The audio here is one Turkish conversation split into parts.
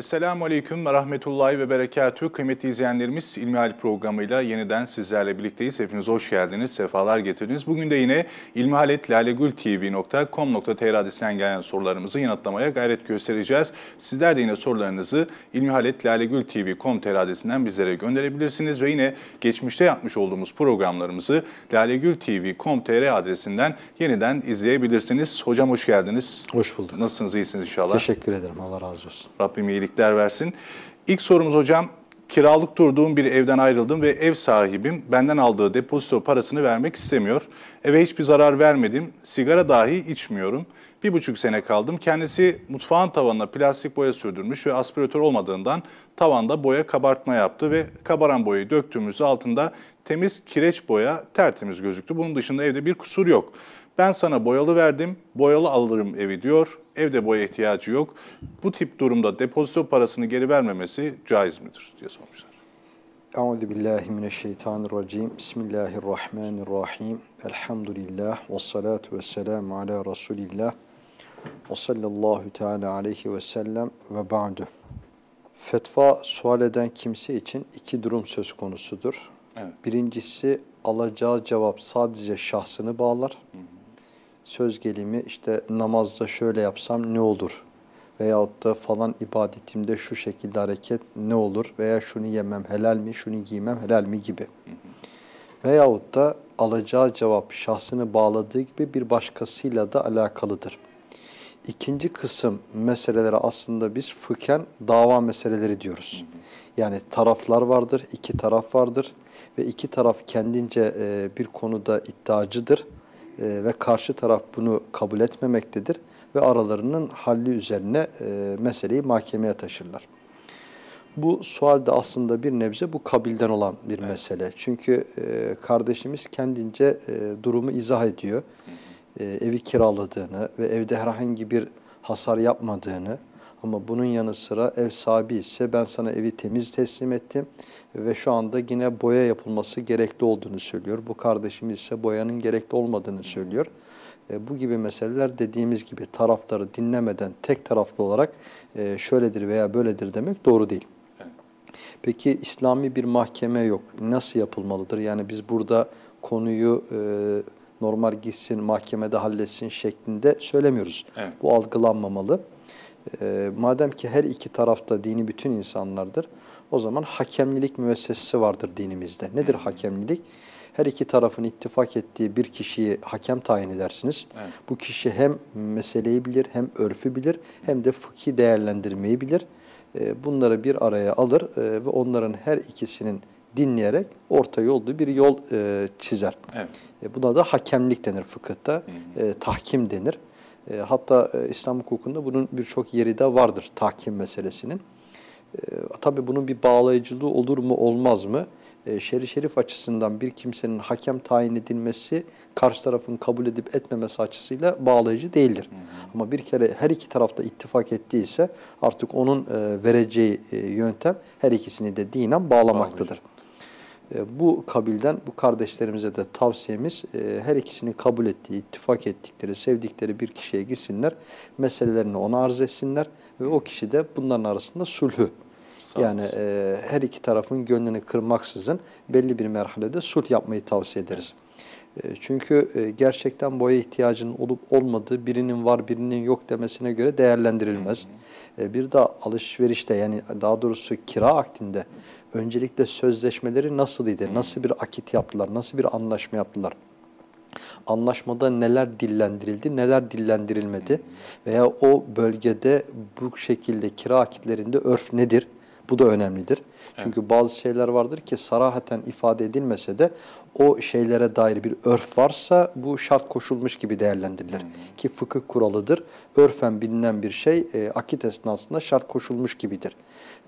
Esselamu Aleyküm ve Rahmetullahi ve Berekatü. Kıymetli izleyenlerimiz İlmihal programıyla yeniden sizlerle birlikteyiz. Hepiniz hoş geldiniz, sefalar getirdiniz. Bugün de yine ilmihaletlalegültv.com.tr adresinden gelen sorularımızı yanıtlamaya gayret göstereceğiz. Sizler de yine sorularınızı ilmihaletlalegültv.com.tr adresinden bizlere gönderebilirsiniz. Ve yine geçmişte yapmış olduğumuz programlarımızı lalegültv.com.tr adresinden yeniden izleyebilirsiniz. Hocam hoş geldiniz. Hoş bulduk. Nasılsınız, iyisiniz inşallah? Teşekkür ederim. Allah razı olsun. Rabbim iyilikler versin. İlk sorumuz hocam, kiralık durduğum bir evden ayrıldım ve ev sahibim benden aldığı depozito parasını vermek istemiyor. Eve hiçbir zarar vermedim, sigara dahi içmiyorum. Bir buçuk sene kaldım. Kendisi mutfağın tavanına plastik boya sürdürmüş ve aspiratör olmadığından tavanda boya kabartma yaptı ve kabaran boyayı döktüğümüz altında temiz kireç boya tertemiz gözüktü. Bunun dışında evde bir kusur yok. Ben sana boyalı verdim, boyalı alırım evi diyor. Evde boya ihtiyacı yok. Bu tip durumda depozito parasını geri vermemesi caiz midir diye sormuşlar. Euzu billahi mineşşeytanirracim. Bismillahirrahmanirrahim. Elhamdülillah ve salatu vesselamu ala Resulillah. Ve sallallahu teala aleyhi ve sellem ve ba'du. Fetva sual eden kimse için iki durum söz konusudur. Evet. Birincisi alacağı cevap sadece şahsını bağlar. Hı söz gelimi işte namazda şöyle yapsam ne olur? Veyahut da falan ibadetimde şu şekilde hareket ne olur? Veya şunu yemem helal mi, şunu giymem helal mi gibi. Veyahut da alacağı cevap şahsını bağladığı gibi bir başkasıyla da alakalıdır. İkinci kısım meselelere aslında biz fıkhen dava meseleleri diyoruz. Yani taraflar vardır, iki taraf vardır ve iki taraf kendince bir konuda iddiacıdır e, ve karşı taraf bunu kabul etmemektedir ve aralarının halli üzerine e, meseleyi mahkemeye taşırlar. Bu sual de aslında bir nebze bu kabilden olan bir evet. mesele. Çünkü e, kardeşimiz kendince e, durumu izah ediyor. E, evi kiraladığını ve evde herhangi bir hasar yapmadığını, ama bunun yanı sıra ev sahibi ise ben sana evi temiz teslim ettim ve şu anda yine boya yapılması gerekli olduğunu söylüyor. Bu kardeşimiz ise boyanın gerekli olmadığını söylüyor. E, bu gibi meseleler dediğimiz gibi tarafları dinlemeden tek taraflı olarak e, şöyledir veya böyledir demek doğru değil. Peki İslami bir mahkeme yok. Nasıl yapılmalıdır? Yani biz burada konuyu e, normal gitsin mahkemede halletsin şeklinde söylemiyoruz. Evet. Bu algılanmamalı. E, madem ki her iki tarafta dini bütün insanlardır, o zaman hakemlilik müessesesi vardır dinimizde. Nedir hakemlilik? Her iki tarafın ittifak ettiği bir kişiyi hakem tayin edersiniz. Evet. Bu kişi hem meseleyi bilir, hem örfü bilir, hem de fıkhi değerlendirmeyi bilir. E, bunları bir araya alır e, ve onların her ikisinin dinleyerek orta yolda bir yol e, çizer. Evet. E, buna da hakemlik denir fıkıhta, hı hı. Tahkim denir. Hatta İslam hukukunda bunun birçok yeri de vardır tahkim meselesinin. E, tabii bunun bir bağlayıcılığı olur mu olmaz mı? E, şer'i şerif açısından bir kimsenin hakem tayin edilmesi karşı tarafın kabul edip etmemesi açısıyla bağlayıcı değildir. Hı hı. Ama bir kere her iki tarafta ittifak ettiyse artık onun e, vereceği e, yöntem her ikisini de dinen bağlamaktadır. Bağlayıcı. E, bu kabilden bu kardeşlerimize de tavsiyemiz e, her ikisini kabul ettiği, ittifak ettikleri, sevdikleri bir kişiye gitsinler, meselelerini ona arz etsinler ve o kişi de bunların arasında sulhü. Yani e, her iki tarafın gönlünü kırmaksızın belli bir merhalede sulh yapmayı tavsiye ederiz. E, çünkü e, gerçekten boya ihtiyacının olup olmadığı birinin var birinin yok demesine göre değerlendirilmez. Hı hı. E, bir de alışverişte yani daha doğrusu kira akdinde öncelikle sözleşmeleri nasıl idi? Nasıl bir akit yaptılar? Nasıl bir anlaşma yaptılar? Anlaşmada neler dillendirildi, neler dillendirilmedi? Veya o bölgede bu şekilde kira akitlerinde örf nedir? Bu da önemlidir. Çünkü evet. bazı şeyler vardır ki sarahaten ifade edilmese de o şeylere dair bir örf varsa bu şart koşulmuş gibi değerlendirilir. Hmm. Ki fıkıh kuralıdır. Örfen bilinen bir şey e, akit esnasında şart koşulmuş gibidir.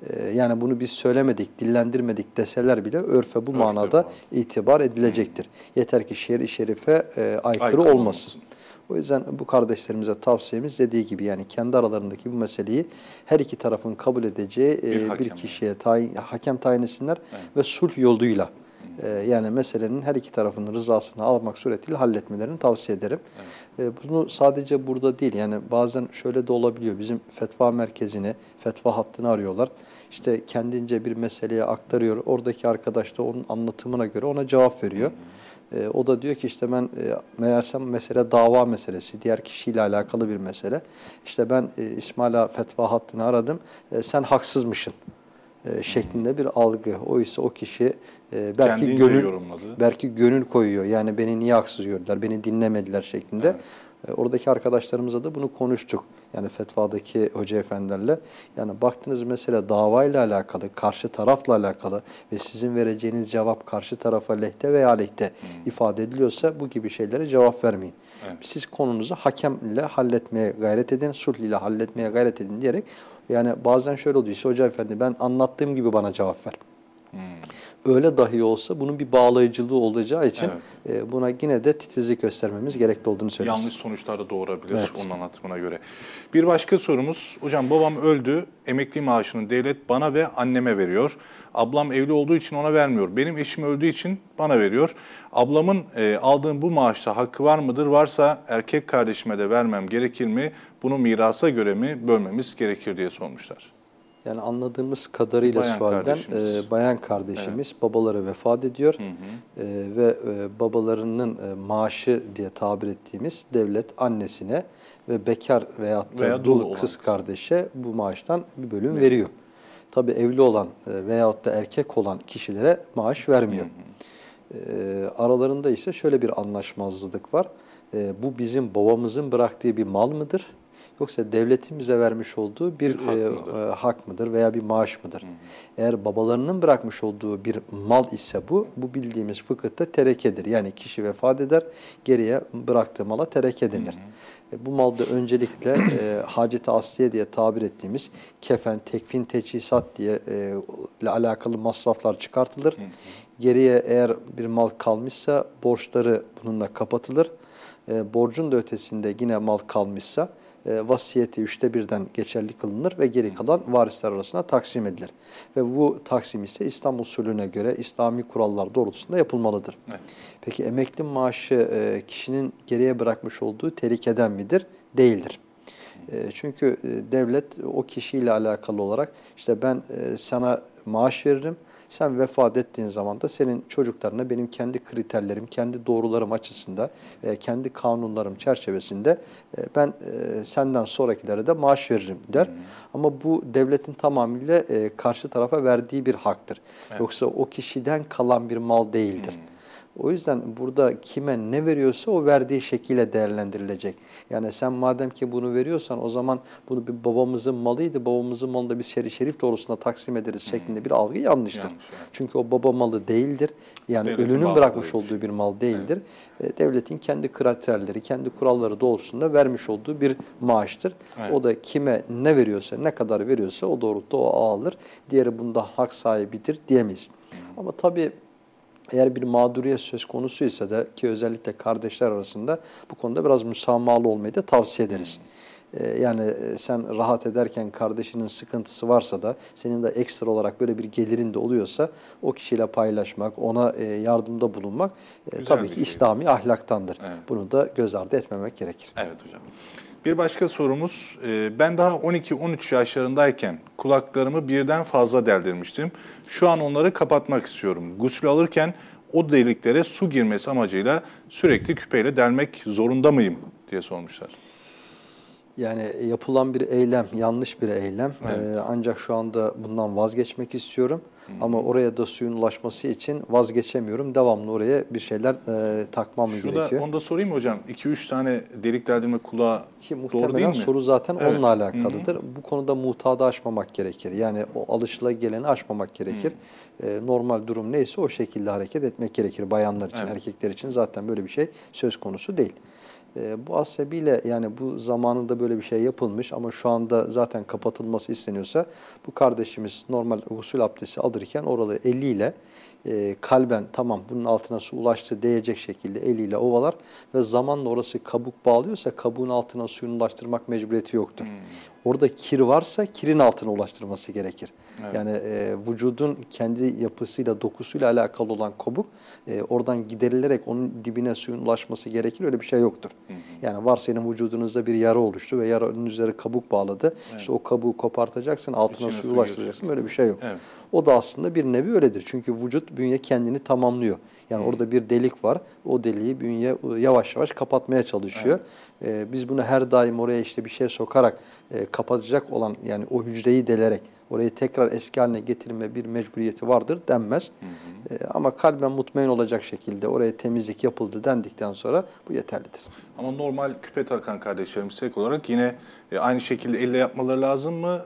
E, yani bunu biz söylemedik, dillendirmedik deseler bile örfe bu Örfe manada itibar edilecektir. Hmm. Yeter ki şer-i şerife e, aykırı, aykırı olmasın. olmasın. O yüzden bu kardeşlerimize tavsiyemiz dediği gibi yani kendi aralarındaki bu meseleyi her iki tarafın kabul edeceği bir, e, bir kişiye tayin, hakem tayin etsinler evet. ve sulh yoluyla E, yani meselenin her iki tarafının rızasını almak suretiyle halletmelerini tavsiye ederim. E, bunu sadece burada değil yani bazen şöyle de olabiliyor. Bizim fetva merkezini, fetva hattını arıyorlar. İşte kendince bir meseleye aktarıyor. Oradaki arkadaş da onun anlatımına göre ona cevap veriyor. E, o da diyor ki işte ben e, meğersem mesele dava meselesi, diğer kişiyle alakalı bir mesele. İşte ben e, İsmail'a fetva hattını aradım, e, sen haksızmışsın e, şeklinde bir algı. Oysa o kişi e, belki Kendince gönül yorumladı. belki gönül koyuyor. Yani beni niye haksız gördüler, beni dinlemediler şeklinde. Evet. E, Oradaki arkadaşlarımızla da bunu konuştuk. Yani fetvadaki hoca efendilerle. Yani baktığınız mesele davayla alakalı, karşı tarafla alakalı ve sizin vereceğiniz cevap karşı tarafa lehte veya aleyhte ifade ediliyorsa bu gibi şeylere cevap vermeyin. Evet. Siz konunuzu hakemle halletmeye gayret edin, sulh ile halletmeye gayret edin diyerek yani bazen şöyle oluyor işte hoca efendi ben anlattığım gibi bana cevap ver. Öyle dahi olsa bunun bir bağlayıcılığı olacağı için e, buna yine de titizlik göstermemiz gerekli olduğunu söyleriz. Yanlış sonuçlar da doğurabilir Evet. onun anlatımına göre. Bir başka sorumuz, hocam babam öldü, emekli maaşını devlet bana ve anneme veriyor. Ablam evli olduğu için ona vermiyor. Benim eşim öldüğü için bana veriyor. Ablamın e, aldığım bu maaşta hakkı var mıdır? Varsa erkek kardeşime de vermem gerekir mi? Bunu mirasa göre mi bölmemiz gerekir diye sormuşlar. Yani anladığımız kadarıyla Bayan sualden e, bayan kardeşimiz babaları vefat ediyor E, ve e, babalarının e, maaşı diye tabir ettiğimiz devlet annesine ve bekar veyahut da Veya dul olan kız kardeşe bu maaştan bir bölüm veriyor. Tabi evli olan e, veyahut da erkek olan kişilere maaş vermiyor. E, aralarında ise şöyle bir anlaşmazlık var. E, bu bizim babamızın bıraktığı bir mal mıdır? Yoksa devletin bize vermiş olduğu bir hak e, mıdır? e, hak mıdır veya bir maaş mıdır? Eğer babalarının bırakmış olduğu bir mal ise bu, bu bildiğimiz fıkıhta terekedir. Yani kişi vefat eder, geriye bıraktığı mala tereke denir. E, bu malda öncelikle e, hacet-i asliye diye tabir ettiğimiz kefen, tekfin, teçhizat diye e, ile alakalı masraflar çıkartılır. Geriye eğer bir mal kalmışsa borçları bununla kapatılır. E, borcun da ötesinde yine mal kalmışsa e, vasiyeti üçte birden geçerli kılınır ve geri kalan varisler arasında taksim edilir. Ve bu taksim ise İslam usulüne göre İslami kurallar doğrultusunda yapılmalıdır. Evet. Peki emekli maaşı e, kişinin geriye bırakmış olduğu tehlikeden midir? Değildir. E, Çünkü devlet o kişiyle alakalı olarak işte ben sana maaş veririm, sen vefat ettiğin zaman da senin çocuklarına benim kendi kriterlerim, kendi doğrularım açısında, e, kendi kanunlarım çerçevesinde e, ben e, senden sonrakilere de maaş veririm der. Ama bu devletin tamamıyla e, karşı tarafa verdiği bir haktır. Yoksa o kişiden kalan bir mal değildir. O yüzden burada kime ne veriyorsa o verdiği şekilde değerlendirilecek. Yani sen madem ki bunu veriyorsan o zaman bunu bir babamızın malıydı, babamızın malını da bir şerif, şerif doğrultusunda taksim ederiz şeklinde bir algı yanlıştır. Yanlış, evet. Çünkü o baba malı değildir. Yani Devletin ölünün bırakmış değil. olduğu bir mal değildir. E, Devletin kendi kriterleri, kendi kuralları doğrultusunda vermiş olduğu bir maaştır. Evet. O da kime ne veriyorsa, ne kadar veriyorsa o doğrultuda o alır. Diğeri bunda hak sahibidir diyemeyiz. Ama tabii eğer bir mağduriyet söz konusuysa da ki özellikle kardeşler arasında bu konuda biraz müsamahalı olmayı da tavsiye ederiz. Ee, Yani e, sen rahat ederken kardeşinin sıkıntısı varsa da senin de ekstra olarak böyle bir gelirin de oluyorsa o kişiyle paylaşmak, ona e, yardımda bulunmak e, tabii ki şey. İslami ahlaktandır. Evet. Bunu da göz ardı etmemek gerekir. Evet hocam. Bir başka sorumuz, e, ben daha 12-13 yaşlarındayken kulaklarımı birden fazla deldirmiştim. Şu an onları kapatmak istiyorum. Gusül alırken o deliklere su girmesi amacıyla sürekli küpeyle delmek zorunda mıyım diye sormuşlar. Yani yapılan bir eylem, yanlış bir eylem. Evet. Ee, ancak şu anda bundan vazgeçmek istiyorum. Ama oraya da suyun ulaşması için vazgeçemiyorum. Devamlı oraya bir şeyler e, takmam Şurada gerekiyor. onu da sorayım mı hocam? 2-3 tane delik deldirme kulağa Ki doğru değil muhtemelen mi? soru zaten Evet. onunla alakalıdır. Bu konuda muhtada aşmamak gerekir. Yani o alışılageleni aşmamak gerekir. Ee, normal durum neyse o şekilde hareket etmek gerekir bayanlar için, Evet. erkekler için zaten böyle bir şey söz konusu değil. E, bu asebiyle yani bu zamanında böyle bir şey yapılmış ama şu anda zaten kapatılması isteniyorsa bu kardeşimiz normal gusül abdesti alırken oraları eliyle e, kalben tamam bunun altına su ulaştı diyecek şekilde eliyle ovalar ve zamanla orası kabuk bağlıyorsa kabuğun altına suyunu ulaştırmak mecburiyeti yoktur. Hmm. Orada kir varsa kirin altına ulaştırması gerekir. Evet. Yani e, vücudun kendi yapısıyla, dokusuyla alakalı olan kabuk e, oradan giderilerek onun dibine suyun ulaşması gerekir. Öyle bir şey yoktur. Hı hı. Yani var senin vücudunuzda bir yara oluştu ve yaranın üzeri kabuk bağladı. Evet. İşte o kabuğu kopartacaksın, altına İçine suyu ulaştıracaksın. Böyle bir şey yok. Evet. O da aslında bir nevi öyledir. Çünkü vücut bünye kendini tamamlıyor. Yani hı. orada bir delik var. O deliği bünye yavaş yavaş kapatmaya çalışıyor. Evet. E, biz bunu her daim oraya işte bir şey sokarak e, kapatacak olan yani o hücreyi delerek orayı tekrar eski haline getirme bir mecburiyeti vardır denmez. Hı hı. E, ama kalben mutmain olacak şekilde oraya temizlik yapıldı dendikten sonra bu yeterlidir. Ama normal küpe takan kardeşlerimiz tek olarak yine e, aynı şekilde elle yapmaları lazım mı?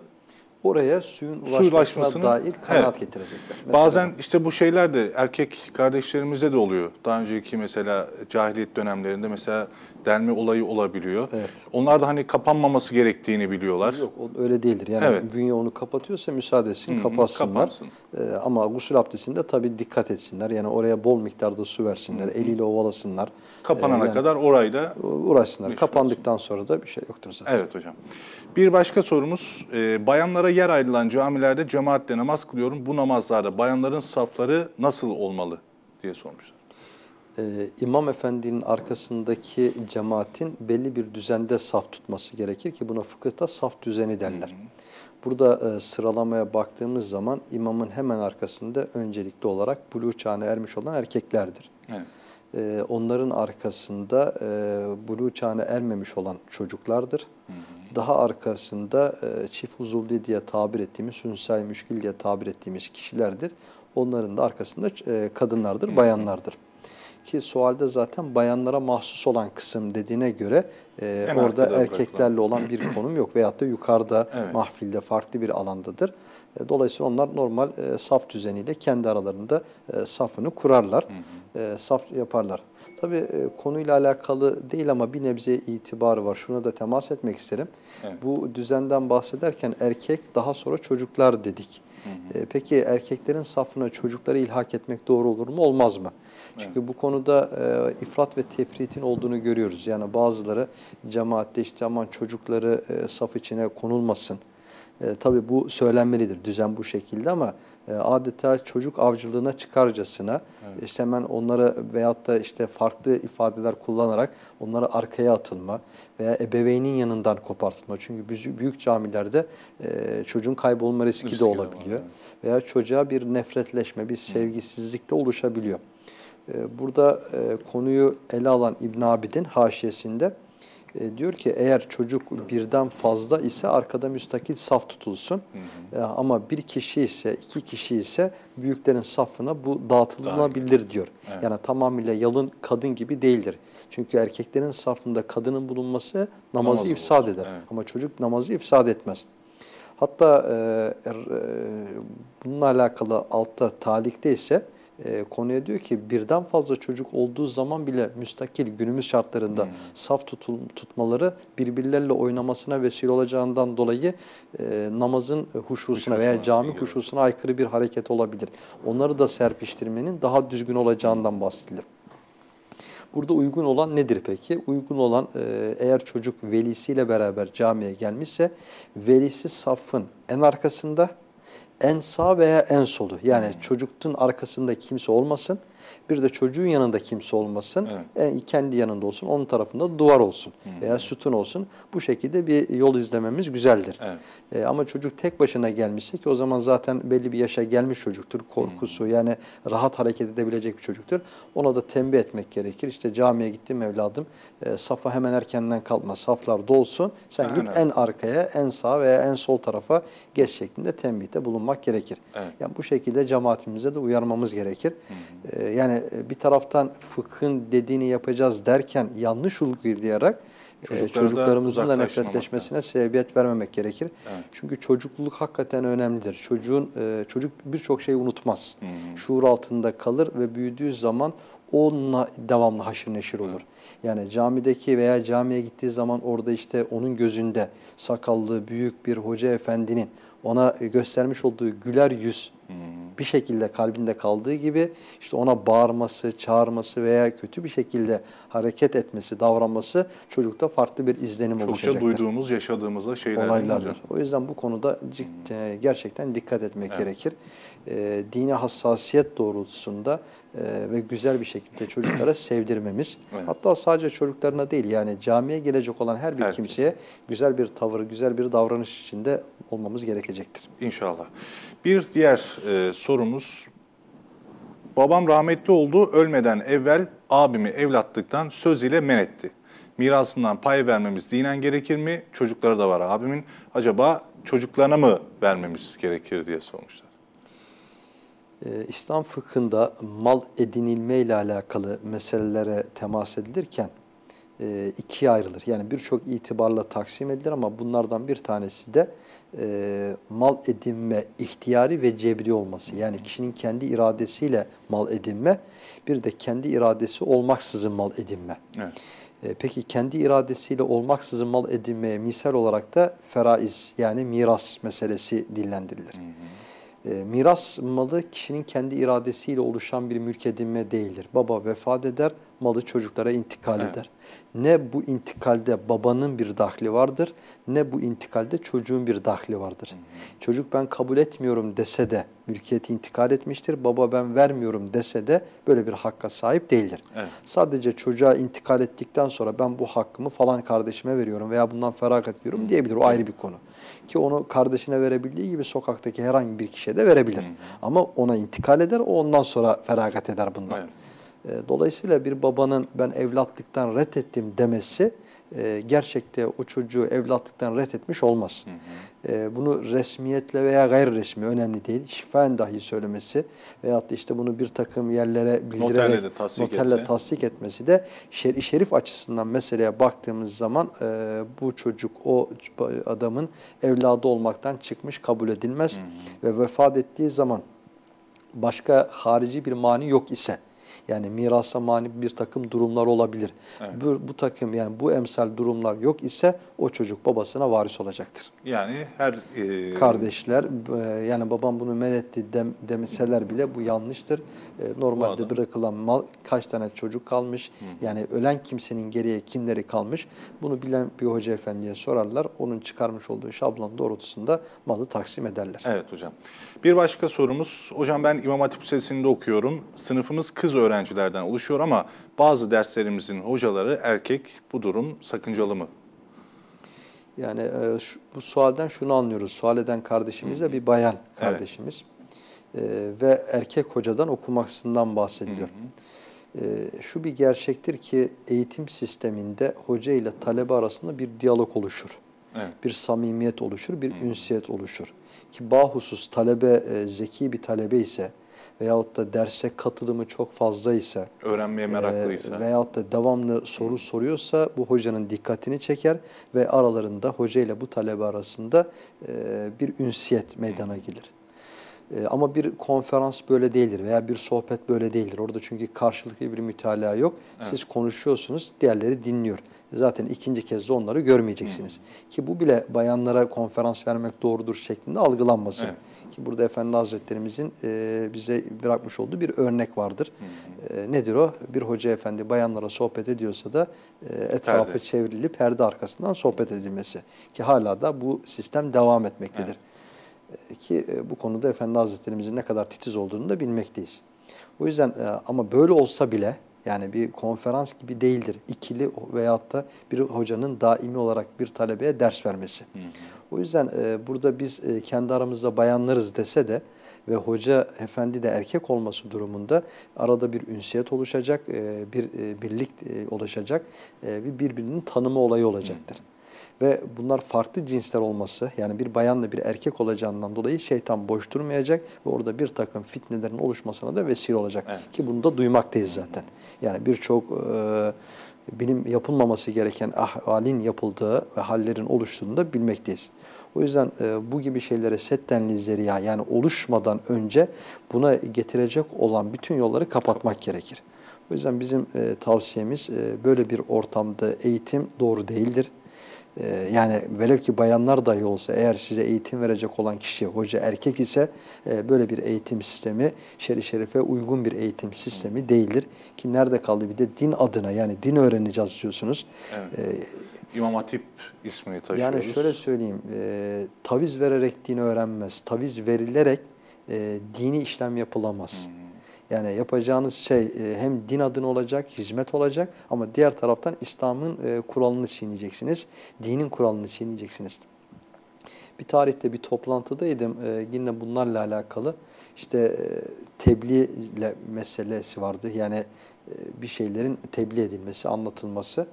oraya suyun ulaşmasına, dair kanaat evet. getirecekler. Mesela Bazen işte bu şeyler de erkek kardeşlerimize de oluyor. Daha önceki mesela cahiliyet dönemlerinde mesela delme olayı olabiliyor. Evet. Onlar da hani kapanmaması gerektiğini biliyorlar. Yok öyle değildir. Yani evet. bünye onu kapatıyorsa müsaade etsin, kapatsınlar. Kapansın. Ee, ama gusül abdestinde tabii dikkat etsinler. Yani oraya bol miktarda su versinler, Hı -hı. eliyle ovalasınlar. Kapanana ee, yani kadar orayla uğraşsınlar. Kapandıktan sonra da bir şey yoktur zaten. Evet hocam. Bir başka sorumuz, e, bayanlara yer ayrılan camilerde cemaatle namaz kılıyorum. Bu namazlarda bayanların safları nasıl olmalı diye sormuşlar e, İmam Efendi'nin arkasındaki cemaatin belli bir düzende saf tutması gerekir ki buna fıkıhta saf düzeni derler. Hı hı. Burada e, sıralamaya baktığımız zaman imamın hemen arkasında öncelikli olarak buluğ çağına ermiş olan erkeklerdir. Evet. E, onların arkasında e, buluğ çağına ermemiş olan çocuklardır. Hı hı. Daha arkasında e, çift huzulli diye tabir ettiğimiz, sünsay müşkil diye tabir ettiğimiz kişilerdir. Onların da arkasında e, kadınlardır, bayanlardır ki sualde zaten bayanlara mahsus olan kısım dediğine göre e, orada erkeklerle olan bir konum yok veyahut da yukarıda evet. mahfilde farklı bir alandadır. E, dolayısıyla onlar normal e, saf düzeniyle kendi aralarında e, safını kurarlar, hı hı. E, saf yaparlar. Tabii e, konuyla alakalı değil ama bir nebze itibarı var. Şuna da temas etmek isterim. Evet. Bu düzenden bahsederken erkek daha sonra çocuklar dedik. Hı hı. E, peki erkeklerin safına çocukları ilhak etmek doğru olur mu olmaz mı? Çünkü evet. bu konuda e, ifrat ve tefritin olduğunu görüyoruz. Yani bazıları cemaatte işte aman çocukları e, saf içine konulmasın. E, tabii bu söylenmelidir. Düzen bu şekilde ama e, adeta çocuk avcılığına çıkarcasına evet. işte hemen onları veyahut da işte farklı ifadeler kullanarak onları arkaya atılma veya ebeveynin yanından kopartılma. Çünkü büyük camilerde e, çocuğun kaybolma riski, riski de olabiliyor. Var, evet. Veya çocuğa bir nefretleşme, bir sevgisizlik de oluşabiliyor. Ee, burada e, konuyu ele alan İbn Abidin haşiyesinde e, diyor ki eğer çocuk birden fazla ise arkada müstakil saf tutulsun. Hı hı. E, ama bir kişi ise iki kişi ise büyüklerin safına bu dağıtılabilir diyor. Evet. Yani tamamıyla yalın kadın gibi değildir. Çünkü erkeklerin safında kadının bulunması namazı Namaz ifsad olur. eder. Evet. Ama çocuk namazı ifsad etmez. Hatta e, er, e, bununla alakalı altta talikte ise e, konuya diyor ki birden fazla çocuk olduğu zaman bile müstakil günümüz şartlarında hmm. saf tutul, tutmaları birbirleriyle oynamasına vesile olacağından dolayı e, namazın huşusuna veya cami huşusuna aykırı bir hareket olabilir. Onları da serpiştirmenin daha düzgün olacağından bahsedilir. Burada uygun olan nedir peki? Uygun olan e, eğer çocuk velisiyle beraber camiye gelmişse velisi safın en arkasında en sağ veya en solu. Yani hmm. çocuktun arkasında kimse olmasın. Bir de çocuğun yanında kimse olmasın. Evet. E, kendi yanında olsun. Onun tarafında duvar olsun. Hmm. Veya sütun olsun. Bu şekilde bir yol izlememiz güzeldir. Evet. E, ama çocuk tek başına gelmişse ki o zaman zaten belli bir yaşa gelmiş çocuktur. Korkusu hmm. yani rahat hareket edebilecek bir çocuktur. Ona da tembih etmek gerekir. İşte camiye gittim evladım. E, safa hemen erkenden kalkma. Saflar dolsun. Sen Aynen. git en arkaya, en sağ veya en sol tarafa geç şeklinde tembihte bulunmak gerekir. Evet. Yani bu şekilde cemaatimize de uyarmamız gerekir. Hmm. E, yani e, bir taraftan fıkhın dediğini yapacağız derken yanlış uygulayarak e, çocuklarımızın da nefretleşmesine sebebiyet vermemek gerekir. Evet. Çünkü çocukluk hakikaten önemlidir. Çocuğun e, çocuk birçok şeyi unutmaz. Hı hı. Şuur altında kalır ve büyüdüğü zaman onunla devamlı haşır neşir olur. Yani camideki veya camiye gittiği zaman orada işte onun gözünde sakallı büyük bir hoca efendinin ona göstermiş olduğu güler yüz bir şekilde kalbinde kaldığı gibi işte ona bağırması, çağırması veya kötü bir şekilde hareket etmesi, davranması çocukta farklı bir izlenim Çokça oluşacaktır. duyduğumuz, yaşadığımızda şeyler? Olaylardır. O yüzden bu konuda gerçekten dikkat etmek Evet. gerekir. E, dine hassasiyet doğrultusunda e, ve güzel bir şekilde çocuklara sevdirmemiz. Evet. Hatta sadece çocuklarına değil yani camiye gelecek olan her bir Herkes. kimseye güzel bir tavır, güzel bir davranış içinde olmamız gerekecektir. İnşallah. Bir diğer e, sorumuz. Babam rahmetli oldu. Ölmeden evvel abimi evlatlıktan söz ile men etti. Mirasından pay vermemiz dinen gerekir mi? Çocukları da var abimin. Acaba çocuklarına mı vermemiz gerekir diye sormuşlar. Ee, İslam fıkhında mal edinilme ile alakalı meselelere temas edilirken e, ikiye ayrılır. Yani birçok itibarla taksim edilir ama bunlardan bir tanesi de e, mal edinme ihtiyari ve cebri olması. Yani kişinin kendi iradesiyle mal edinme, bir de kendi iradesi olmaksızın mal edinme. Evet. E, Peki kendi iradesiyle olmaksızın mal edinmeye misal olarak da feraiz yani miras meselesi dillendirilir. E, miras malı kişinin kendi iradesiyle oluşan bir mülk edinme değildir. Baba vefat eder, malı çocuklara intikal Evet. eder. Ne bu intikalde babanın bir dahli vardır, ne bu intikalde çocuğun bir dahli vardır. Çocuk ben kabul etmiyorum dese de mülkiyeti intikal etmiştir. Baba ben vermiyorum dese de böyle bir hakka sahip değildir. Evet. Sadece çocuğa intikal ettikten sonra ben bu hakkımı falan kardeşime veriyorum veya bundan feragat ediyorum diyebilir. O ayrı bir konu. Ki onu kardeşine verebildiği gibi sokaktaki herhangi bir kişiye de verebilir. Ama ona intikal eder, o ondan sonra feragat eder bundan. Evet. E, Dolayısıyla bir babanın ben evlatlıktan reddettim demesi e, gerçekte o çocuğu evlatlıktan reddetmiş olmaz. E, bunu resmiyetle veya gayri resmi önemli değil. Şifaen dahi söylemesi veyahut da işte bunu bir takım yerlere bildirerek Noterle tasdik noterle tasdik etmesi de şer şerif açısından meseleye baktığımız zaman e, bu çocuk o adamın evladı olmaktan çıkmış kabul edilmez ve vefat ettiği zaman başka harici bir mani yok ise yani mirasa mani bir takım durumlar olabilir. Evet. Bu, bu takım yani bu emsal durumlar yok ise o çocuk babasına varis olacaktır. Yani her e, Kardeşler e, yani babam bunu men etti dem, demeseler bile bu yanlıştır. E, Normalde adam- bırakılan mal kaç tane çocuk kalmış yani ölen kimsenin geriye kimleri kalmış bunu bilen bir hoca efendiye sorarlar. Onun çıkarmış olduğu şablon doğrultusunda malı taksim ederler. Evet hocam. Bir başka sorumuz. Hocam ben İmam Hatip Lisesi'nde okuyorum. Sınıfımız kız öğrencilerden oluşuyor ama bazı derslerimizin hocaları erkek. Bu durum sakıncalı mı? Yani e, şu- bu sualden şunu anlıyoruz. Sual eden kardeşimiz de bir bayan kardeşimiz. E, ve erkek hocadan okumasından bahsediliyor. E, şu bir gerçektir ki eğitim sisteminde hoca ile talebe arasında bir diyalog oluşur. Evet. Bir samimiyet oluşur, bir ünsiyet oluşur. Ki bahusus talebe e, zeki bir talebe ise veyahut da derse katılımı çok fazla ise Öğrenmeye meraklıysa. e, veyahut da devamlı soru soruyorsa bu hocanın dikkatini çeker ve aralarında hoca ile bu talebe arasında e, bir ünsiyet meydana gelir. E, ama bir konferans böyle değildir veya bir sohbet böyle değildir. Orada çünkü karşılıklı bir mütalaa yok. Siz konuşuyorsunuz, diğerleri dinliyor. Zaten ikinci kez de onları görmeyeceksiniz. Ki bu bile bayanlara konferans vermek doğrudur şeklinde algılanmasın. Evet. Ki burada Efendi Hazretlerimizin e, bize bırakmış olduğu bir örnek vardır. E, nedir o? Bir hoca efendi bayanlara sohbet ediyorsa da e, etrafı Perde. çevrilip perde arkasından sohbet edilmesi. Ki hala da bu sistem devam etmektedir. E, Ki e, bu konuda Efendi Hazretlerimizin ne kadar titiz olduğunu da bilmekteyiz. O yüzden e, ama böyle olsa bile yani bir konferans gibi değildir. İkili veyahut da bir hocanın daimi olarak bir talebeye ders vermesi. O yüzden e, burada biz e, kendi aramızda bayanlarız dese de ve hoca efendi de erkek olması durumunda arada bir ünsiyet oluşacak, e, bir e, birlik e, oluşacak e, ve birbirinin tanımı olayı olacaktır. Ve bunlar farklı cinsler olması yani bir bayanla bir erkek olacağından dolayı şeytan boş durmayacak ve orada bir takım fitnelerin oluşmasına da vesile olacak. Evet. Ki bunu da duymaktayız zaten. Yani birçok e, bilim yapılmaması gereken ahvalin yapıldığı ve hallerin oluştuğunu da bilmekteyiz. O yüzden e, bu gibi şeylere setten zeriya yani oluşmadan önce buna getirecek olan bütün yolları kapatmak gerekir. O yüzden bizim e, tavsiyemiz e, böyle bir ortamda eğitim doğru değildir. E, yani velev ki bayanlar dahi olsa eğer size eğitim verecek olan kişi hoca erkek ise e, böyle bir eğitim sistemi şer'i şerife uygun bir eğitim sistemi değildir. Ki nerede kaldı bir de din adına yani din öğreneceğiz diyorsunuz. Evet. E, İmam Hatip ismini taşıyoruz. yani şöyle söyleyeyim, e, taviz vererek din öğrenmez. Taviz verilerek e, dini işlem yapılamaz. Yani yapacağınız şey e, hem din adına olacak, hizmet olacak ama diğer taraftan İslam'ın e, kuralını çiğneyeceksiniz, dinin kuralını çiğneyeceksiniz. Bir tarihte bir toplantıdaydım e, yine bunlarla alakalı. İşte tebliğ meselesi vardı. Yani bir şeylerin tebliğ edilmesi, anlatılması.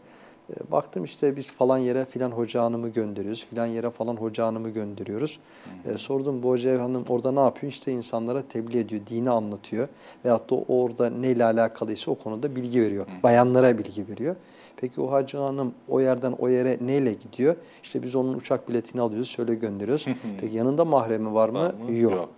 E, baktım işte biz falan yere filan hoca hanımı gönderiyoruz, filan yere falan hoca hanımı gönderiyoruz. E, sordum bu hoca hanım orada ne yapıyor? İşte insanlara tebliğ ediyor, dini anlatıyor. Veyahut da orada neyle alakalıysa o konuda bilgi veriyor. Bayanlara bilgi veriyor. Peki o hacı hanım o yerden o yere neyle gidiyor? İşte biz onun uçak biletini alıyoruz, şöyle gönderiyoruz. Peki yanında mahremi var mı? Var mı? Yok. Yok.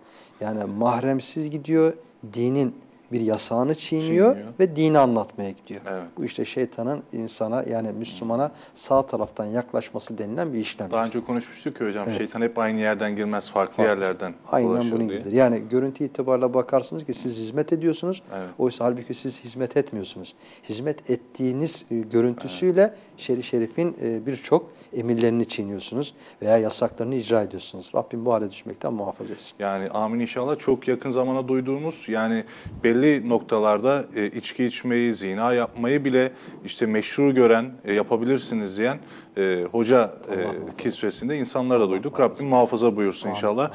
Yani mahremsiz gidiyor, dinin bir yasağını çiğniyor, Çiğniyor. ve dini anlatmaya gidiyor. Evet. Bu işte şeytanın insana yani Müslümana sağ taraftan yaklaşması denilen bir işlem. Daha önce konuşmuştuk ki hocam şeytan hep aynı yerden girmez farklı, Farklı. yerlerden Aynen bunun gibidir. Yani görüntü itibariyle bakarsınız ki siz hizmet ediyorsunuz. Evet. Oysa halbuki siz hizmet etmiyorsunuz. Hizmet ettiğiniz e, görüntüsüyle şer'i şerifin e, birçok emirlerini çiğniyorsunuz veya yasaklarını icra ediyorsunuz. Rabbim bu hale düşmekten muhafaza etsin. Yani amin inşallah çok yakın zamana duyduğumuz yani belli noktalarda e, içki içmeyi, zina yapmayı bile işte meşru gören, e, yapabilirsiniz diyen e, hoca e, kisvesinde insanları da duyduk. Rabbim muhafaza buyursun inşallah.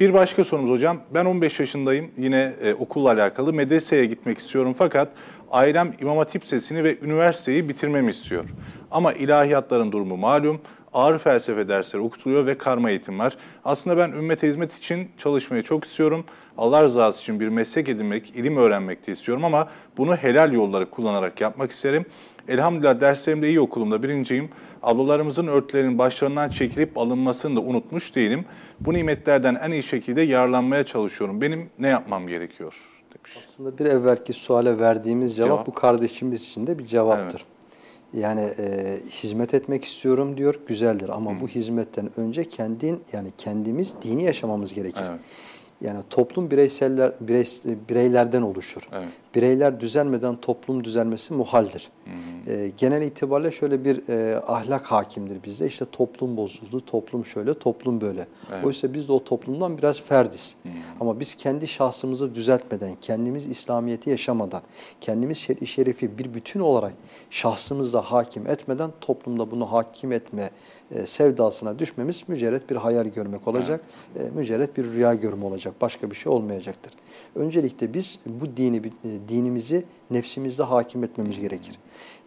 Bir başka sorumuz hocam. Ben 15 yaşındayım. Yine e, okulla alakalı medreseye gitmek istiyorum fakat ailem İmam Hatip Lisesi'ni ve üniversiteyi bitirmemi istiyor. Ama ilahiyatların durumu malum ağır felsefe dersleri okutuluyor ve karma eğitim var. Aslında ben ümmete hizmet için çalışmayı çok istiyorum. Allah rızası için bir meslek edinmek, ilim öğrenmek de istiyorum ama bunu helal yolları kullanarak yapmak isterim. Elhamdülillah derslerimde iyi okulumda birinciyim. Ablalarımızın örtülerinin başlarından çekilip alınmasını da unutmuş değilim. Bu nimetlerden en iyi şekilde yararlanmaya çalışıyorum. Benim ne yapmam gerekiyor? Demiş. Aslında bir evvelki suale verdiğimiz cevap, Cevap. bu kardeşimiz için de bir cevaptır. Yani e, hizmet etmek istiyorum diyor, güzeldir ama bu hizmetten önce kendin yani kendimiz dini yaşamamız gerekir. Evet. Yani toplum bireyseller birey- bireylerden oluşur. Evet. Bireyler düzelmeden toplum düzelmesi muhaldir. E, genel itibariyle şöyle bir e, ahlak hakimdir bizde. İşte toplum bozuldu, toplum şöyle, toplum böyle. Evet. Oysa biz de o toplumdan biraz ferdiz. Ama biz kendi şahsımızı düzeltmeden, kendimiz İslamiyet'i yaşamadan, kendimiz şer şerifi bir bütün olarak şahsımızda hakim etmeden toplumda bunu hakim etme e, sevdasına düşmemiz mücerret bir hayal görmek olacak. E, mücerret bir rüya görme olacak. Başka bir şey olmayacaktır. Öncelikle biz bu dini e, dinimizi nefsimizde hakim etmemiz gerekir.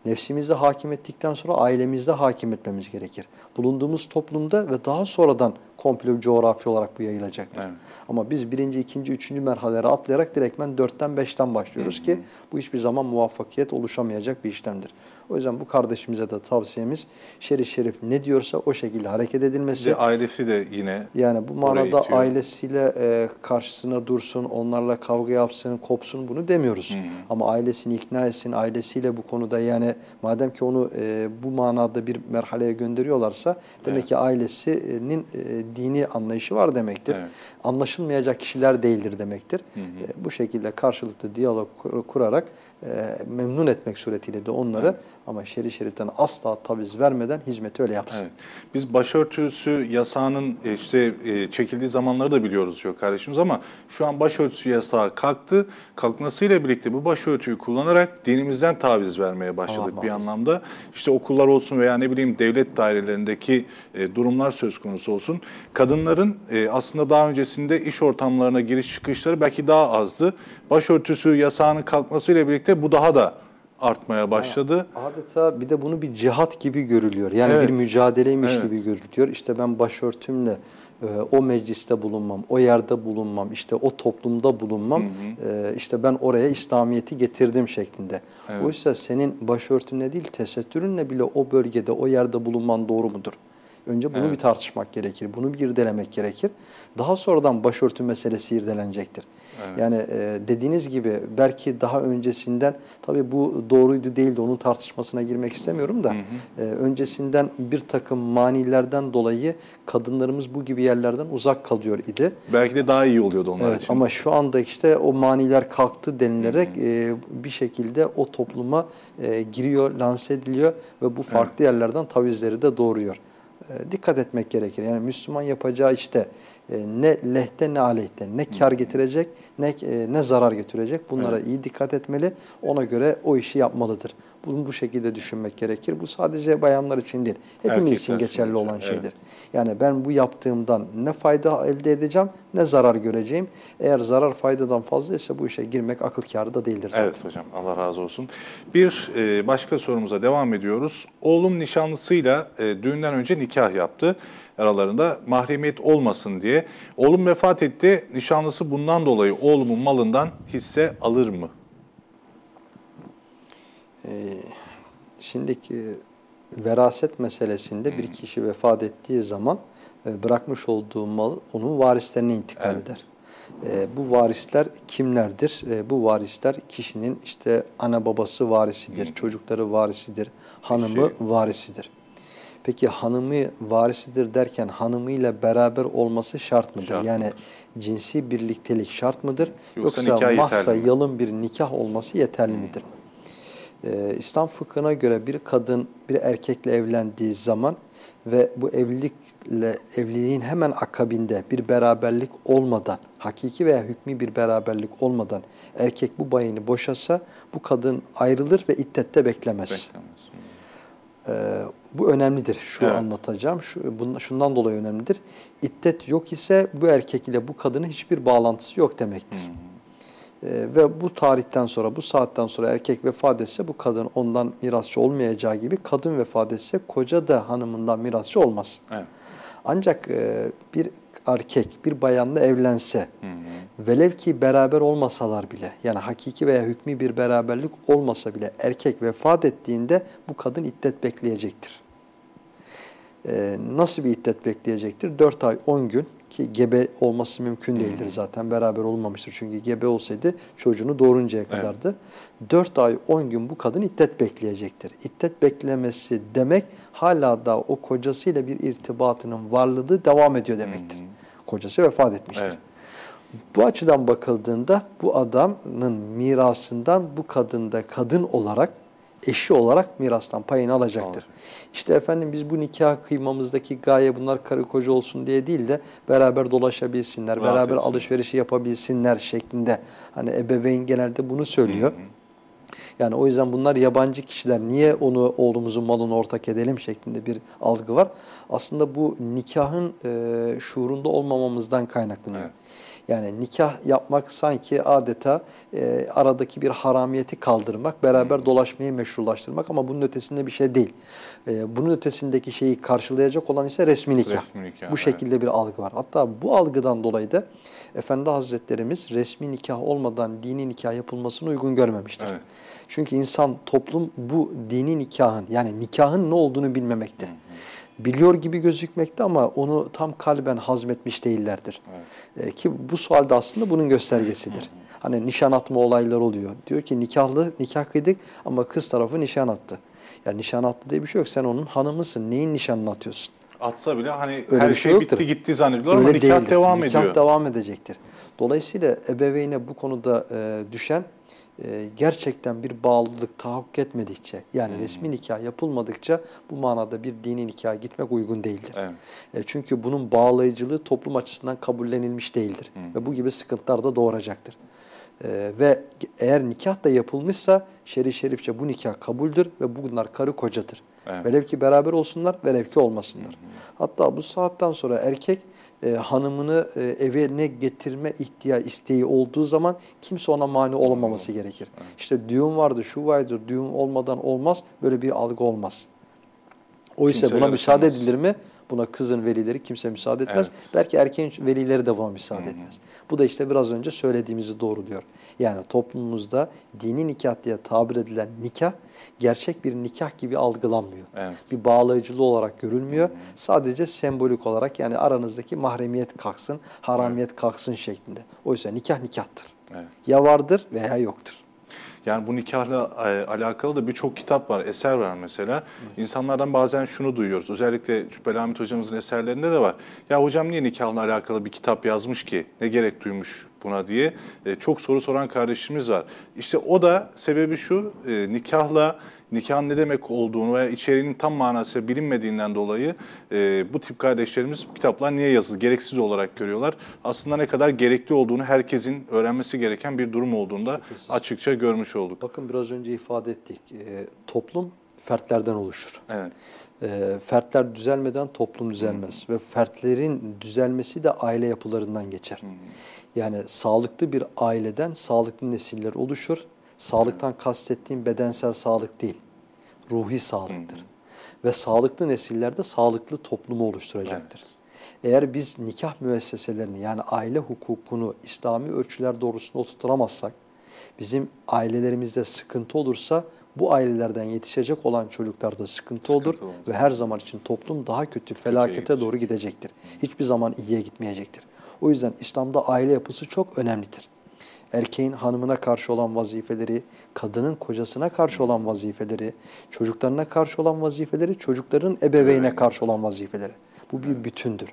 Nefsimizde hakim ettikten sonra ailemizde hakim etmemiz gerekir. Bulunduğumuz toplumda ve daha sonradan komple coğrafi olarak bu yayılacaktır. Evet. Ama biz birinci, ikinci, üçüncü merhalelere atlayarak direktmen dörtten beşten başlıyoruz ki bu hiçbir zaman muvaffakiyet oluşamayacak bir işlemdir. O yüzden bu kardeşimize de tavsiyemiz şerif şerif ne diyorsa o şekilde hareket edilmesi. Ve ailesi de yine Yani bu manada ailesiyle e, karşısına dursun, onlarla kavga yapsın, kopsun bunu demiyoruz. Ama ailesini ikna etsin, ailesiyle bu konuda yani madem ki onu e, bu manada bir merhaleye gönderiyorlarsa demek Evet. ki ailesinin e, dini anlayışı var demektir. Evet. Anlaşılmayacak kişiler değildir demektir. E, bu şekilde karşılıklı diyalog kur- kurarak e, memnun etmek suretiyle de onları ama şer'i şeriften asla taviz vermeden hizmeti öyle yapsın. Evet. Biz başörtüsü yasağının e, işte e, çekildiği zamanları da biliyoruz diyor kardeşimiz ama şu an başörtüsü yasağı kalktı. Kalkmasıyla birlikte bu başörtüyü kullanarak dinimizden taviz vermeye başladık Allah bir muhafaza. anlamda. İşte okullar olsun veya ne bileyim devlet dairelerindeki e, durumlar söz konusu olsun. Kadınların e, aslında daha öncesinde iş ortamlarına giriş çıkışları belki daha azdı. Başörtüsü yasağının kalkmasıyla birlikte bu daha da artmaya başladı. Adeta bir de bunu bir cihat gibi görülüyor. Yani Evet. bir mücadeleymiş Evet. gibi görülüyor. İşte ben başörtümle e, o mecliste bulunmam, o yerde bulunmam, işte o toplumda bulunmam, e, işte ben oraya İslamiyet'i getirdim şeklinde. Evet. Oysa senin başörtünle değil tesettürünle bile o bölgede, o yerde bulunman doğru mudur? Önce bunu Evet. bir tartışmak gerekir. Bunu bir irdelemek gerekir. Daha sonradan başörtü meselesi irdelenecektir. Evet. Yani e, dediğiniz gibi belki daha öncesinden tabii bu doğruydu değildi onun tartışmasına girmek istemiyorum da e, öncesinden bir takım manilerden dolayı kadınlarımız bu gibi yerlerden uzak kalıyor idi. Belki de daha iyi oluyordu onlar Evet için. ama şu anda işte o maniler kalktı denilerek e, bir şekilde o topluma e, giriyor, lanse ediliyor ve bu farklı yerlerden tavizleri de doğuruyor. E, dikkat etmek gerekir. Yani Müslüman yapacağı işte ne lehte ne aleyhte, ne kar getirecek ne e, ne zarar getirecek. Bunlara iyi dikkat etmeli. Ona göre o işi yapmalıdır. Bunu bu şekilde düşünmek gerekir. Bu sadece bayanlar için değil. Hepimiz Erkekler için için geçerli geçerli, olan evet. şeydir. Yani ben bu yaptığımdan ne fayda elde edeceğim ne zarar göreceğim. Eğer zarar faydadan fazlaysa bu işe girmek akıl kârı da değildir zaten. Evet hocam Allah razı olsun. Bir e, başka sorumuza devam ediyoruz. Oğlum nişanlısıyla e, düğünden önce nikah yaptı. Aralarında mahremiyet olmasın diye. Oğlum vefat etti. Nişanlısı bundan dolayı oğlumun malından hisse alır mı? Ee, şimdiki veraset meselesinde bir kişi vefat ettiği zaman e, bırakmış olduğu mal onun varislerine intikal Evet. eder. E, bu varisler kimlerdir? E, bu varisler kişinin işte ana babası varisidir, çocukları varisidir, hanımı varisidir. Peki hanımı varisidir derken hanımıyla beraber olması şart mıdır? Şart yani mıdır? cinsi birliktelik şart mıdır? Yoksa Yoksa, mahsa yalın bir nikah olması yeterli midir? Ee, İslam fıkhına göre bir kadın bir erkekle evlendiği zaman ve bu evlilikle evliliğin hemen akabinde bir beraberlik olmadan, hakiki veya hükmü bir beraberlik olmadan erkek bu bayını boşasa bu kadın ayrılır ve iddette beklemez. Beklemez. Ee, bu önemlidir. Şu Evet. anlatacağım. Şu, bundan, şundan dolayı önemlidir. İddet yok ise bu erkek ile bu kadının hiçbir bağlantısı yok demektir. Ee, ve bu tarihten sonra, bu saatten sonra erkek vefat etse bu kadın ondan mirasçı olmayacağı gibi kadın vefat etse koca da hanımından mirasçı olmaz. Evet. Ancak e, bir erkek bir bayanla evlense velev ki beraber olmasalar bile yani hakiki veya hükmü bir beraberlik olmasa bile erkek vefat ettiğinde bu kadın iddet bekleyecektir. E, nasıl bir iddet bekleyecektir? 4 ay 10 gün ki gebe olması mümkün değildir zaten beraber olmamıştır. Çünkü gebe olsaydı çocuğunu doğuruncaya kadardı. 4 ay 10 gün bu kadın iddet bekleyecektir. İddet beklemesi demek hala da o kocasıyla bir irtibatının varlığı devam ediyor demektir. Kocası vefat etmiştir. Evet. Bu açıdan bakıldığında bu adamın mirasından bu kadında kadın olarak, eşi olarak mirastan payını alacaktır. Alacak. İşte efendim biz bu nikah kıymamızdaki gaye bunlar karı koca olsun diye değil de beraber dolaşabilsinler, Rahat beraber alışverişi yapabilsinler şeklinde. Hani ebeveyn genelde bunu söylüyor. Yani o yüzden bunlar yabancı kişiler. Niye onu oğlumuzun malını ortak edelim şeklinde bir algı var. Aslında bu nikahın e, şuurunda olmamamızdan kaynaklanıyor. Evet. Yani nikah yapmak sanki adeta e, aradaki bir haramiyeti kaldırmak, beraber dolaşmayı meşrulaştırmak ama bunun ötesinde bir şey değil. E, bunun ötesindeki şeyi karşılayacak olan ise resmi nikah. Resmi nikah, bu evet. şekilde bir algı var. Hatta bu algıdan dolayı da Efendi Hazretlerimiz resmi nikah olmadan dini nikah yapılmasını uygun görmemiştir. Evet. Çünkü insan, toplum bu dini nikahın yani nikahın ne olduğunu bilmemekte. Biliyor gibi gözükmekte ama onu tam kalben hazmetmiş değillerdir. Ee, ki bu sual da aslında bunun göstergesidir. Hani nişan atma olayları oluyor. Diyor ki nikahlı nikah kıydık ama kız tarafı nişan attı. Yani nişan attı diye bir şey yok. Sen onun hanımısın. Neyin nişanını atıyorsun? Atsa bile hani Öyle her bir şey, şey yoktur. bitti gitti zannediyorlar ama nikah değildir. devam nikah ediyor. devam edecektir. Dolayısıyla ebeveyne bu konuda e, düşen e, gerçekten bir bağlılık tahakkuk etmedikçe yani Hmm. resmi nikah yapılmadıkça bu manada bir dini nikaha gitmek uygun değildir. Evet. E, çünkü bunun bağlayıcılığı toplum açısından kabullenilmiş değildir. Hmm. Ve bu gibi sıkıntılar da doğuracaktır. E, ve eğer nikah da yapılmışsa şer'i şerifçe bu nikah kabuldür ve bunlar karı kocadır. Evet. Velev ki beraber olsunlar, velev ki olmasınlar. Hatta bu saatten sonra erkek e, hanımını e, evine getirme ihtiyaç isteği olduğu zaman kimse ona mani olmaması gerekir. İşte düğün vardı, şu vardır, düğün olmadan olmaz, böyle bir algı olmaz. Oysa Kimse buna müsaade edilir mi? Buna kızın velileri kimse müsaade etmez. Evet. Belki erkeğin velileri de buna müsaade Hı -hı. etmez. Bu da işte biraz önce söylediğimizi doğruluyor. Yani toplumumuzda dini nikah diye tabir edilen nikah gerçek bir nikah gibi algılanmıyor. Evet. Bir bağlayıcılığı olarak görülmüyor. Hı -hı. Sadece sembolik olarak yani aranızdaki mahremiyet kalksın, haramiyet evet. kalksın şeklinde. Oysa nikah nikahtır. Evet. Ya vardır veya yoktur. Yani bu nikahla e, alakalı da birçok kitap var, eser var mesela. Evet. İnsanlardan bazen şunu duyuyoruz. Özellikle Cübbeli Ahmet hocamızın eserlerinde de var. Ya hocam niye nikahla alakalı bir kitap yazmış ki? Ne gerek duymuş buna diye e, çok soru soran kardeşimiz var. İşte o da sebebi şu, e, nikahla nikahın ne demek olduğunu veya içeriğinin tam manası bilinmediğinden dolayı e, bu tip kardeşlerimiz bu kitaplar niye yazılı, gereksiz olarak görüyorlar. Aslında ne kadar gerekli olduğunu herkesin öğrenmesi gereken bir durum olduğunda Şüphesiz. açıkça görmüş olduk. Bakın biraz önce ifade ettik. E, toplum fertlerden oluşur. Evet. E, fertler düzelmeden toplum düzelmez. Hı. Ve fertlerin düzelmesi de aile yapılarından geçer. Hı. Yani sağlıklı bir aileden sağlıklı nesiller oluşur. Sağlıktan kastettiğim bedensel sağlık değil, ruhi sağlıktır. Hı hı. Ve sağlıklı nesiller de sağlıklı toplumu oluşturacaktır. Evet. Eğer biz nikah müesseselerini yani aile hukukunu İslami ölçüler doğrusunda oturtamazsak, bizim ailelerimizde sıkıntı olursa bu ailelerden yetişecek olan çocuklarda sıkıntı, sıkıntı olur olacak. ve her zaman için toplum daha kötü felakete doğru gidecektir. Hiçbir zaman iyiye gitmeyecektir. O yüzden İslam'da aile yapısı çok önemlidir erkeğin hanımına karşı olan vazifeleri, kadının kocasına karşı olan vazifeleri, çocuklarına karşı olan vazifeleri, çocukların ebeveyne karşı olan vazifeleri. Bu bir bütündür.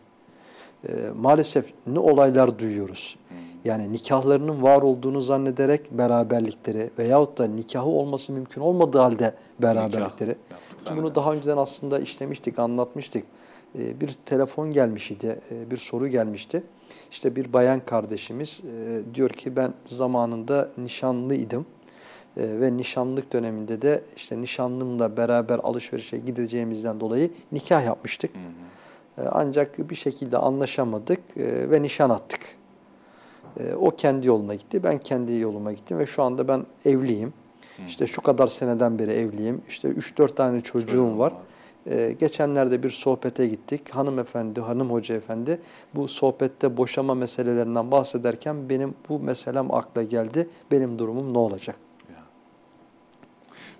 Ee, maalesef ne olaylar duyuyoruz. Yani nikahlarının var olduğunu zannederek beraberlikleri veyahut da nikahı olması mümkün olmadığı halde beraberlikleri. Nikah. Ki bunu daha önceden aslında işlemiştik, anlatmıştık. Ee, bir telefon gelmişti, e, bir soru gelmişti. İşte bir bayan kardeşimiz e, diyor ki ben zamanında nişanlıydım e, ve nişanlık döneminde de işte nişanlımla beraber alışverişe gideceğimizden dolayı nikah yapmıştık. Hı hı. E, ancak bir şekilde anlaşamadık e, ve nişan attık. E, o kendi yoluna gitti, ben kendi yoluma gittim ve şu anda ben evliyim. Hı. İşte şu kadar seneden beri evliyim. İşte 3-4 tane çocuğum var. var. Ee, geçenlerde bir sohbete gittik. Hanımefendi, hanım hoca efendi bu sohbette boşama meselelerinden bahsederken benim bu meselem akla geldi. Benim durumum ne olacak?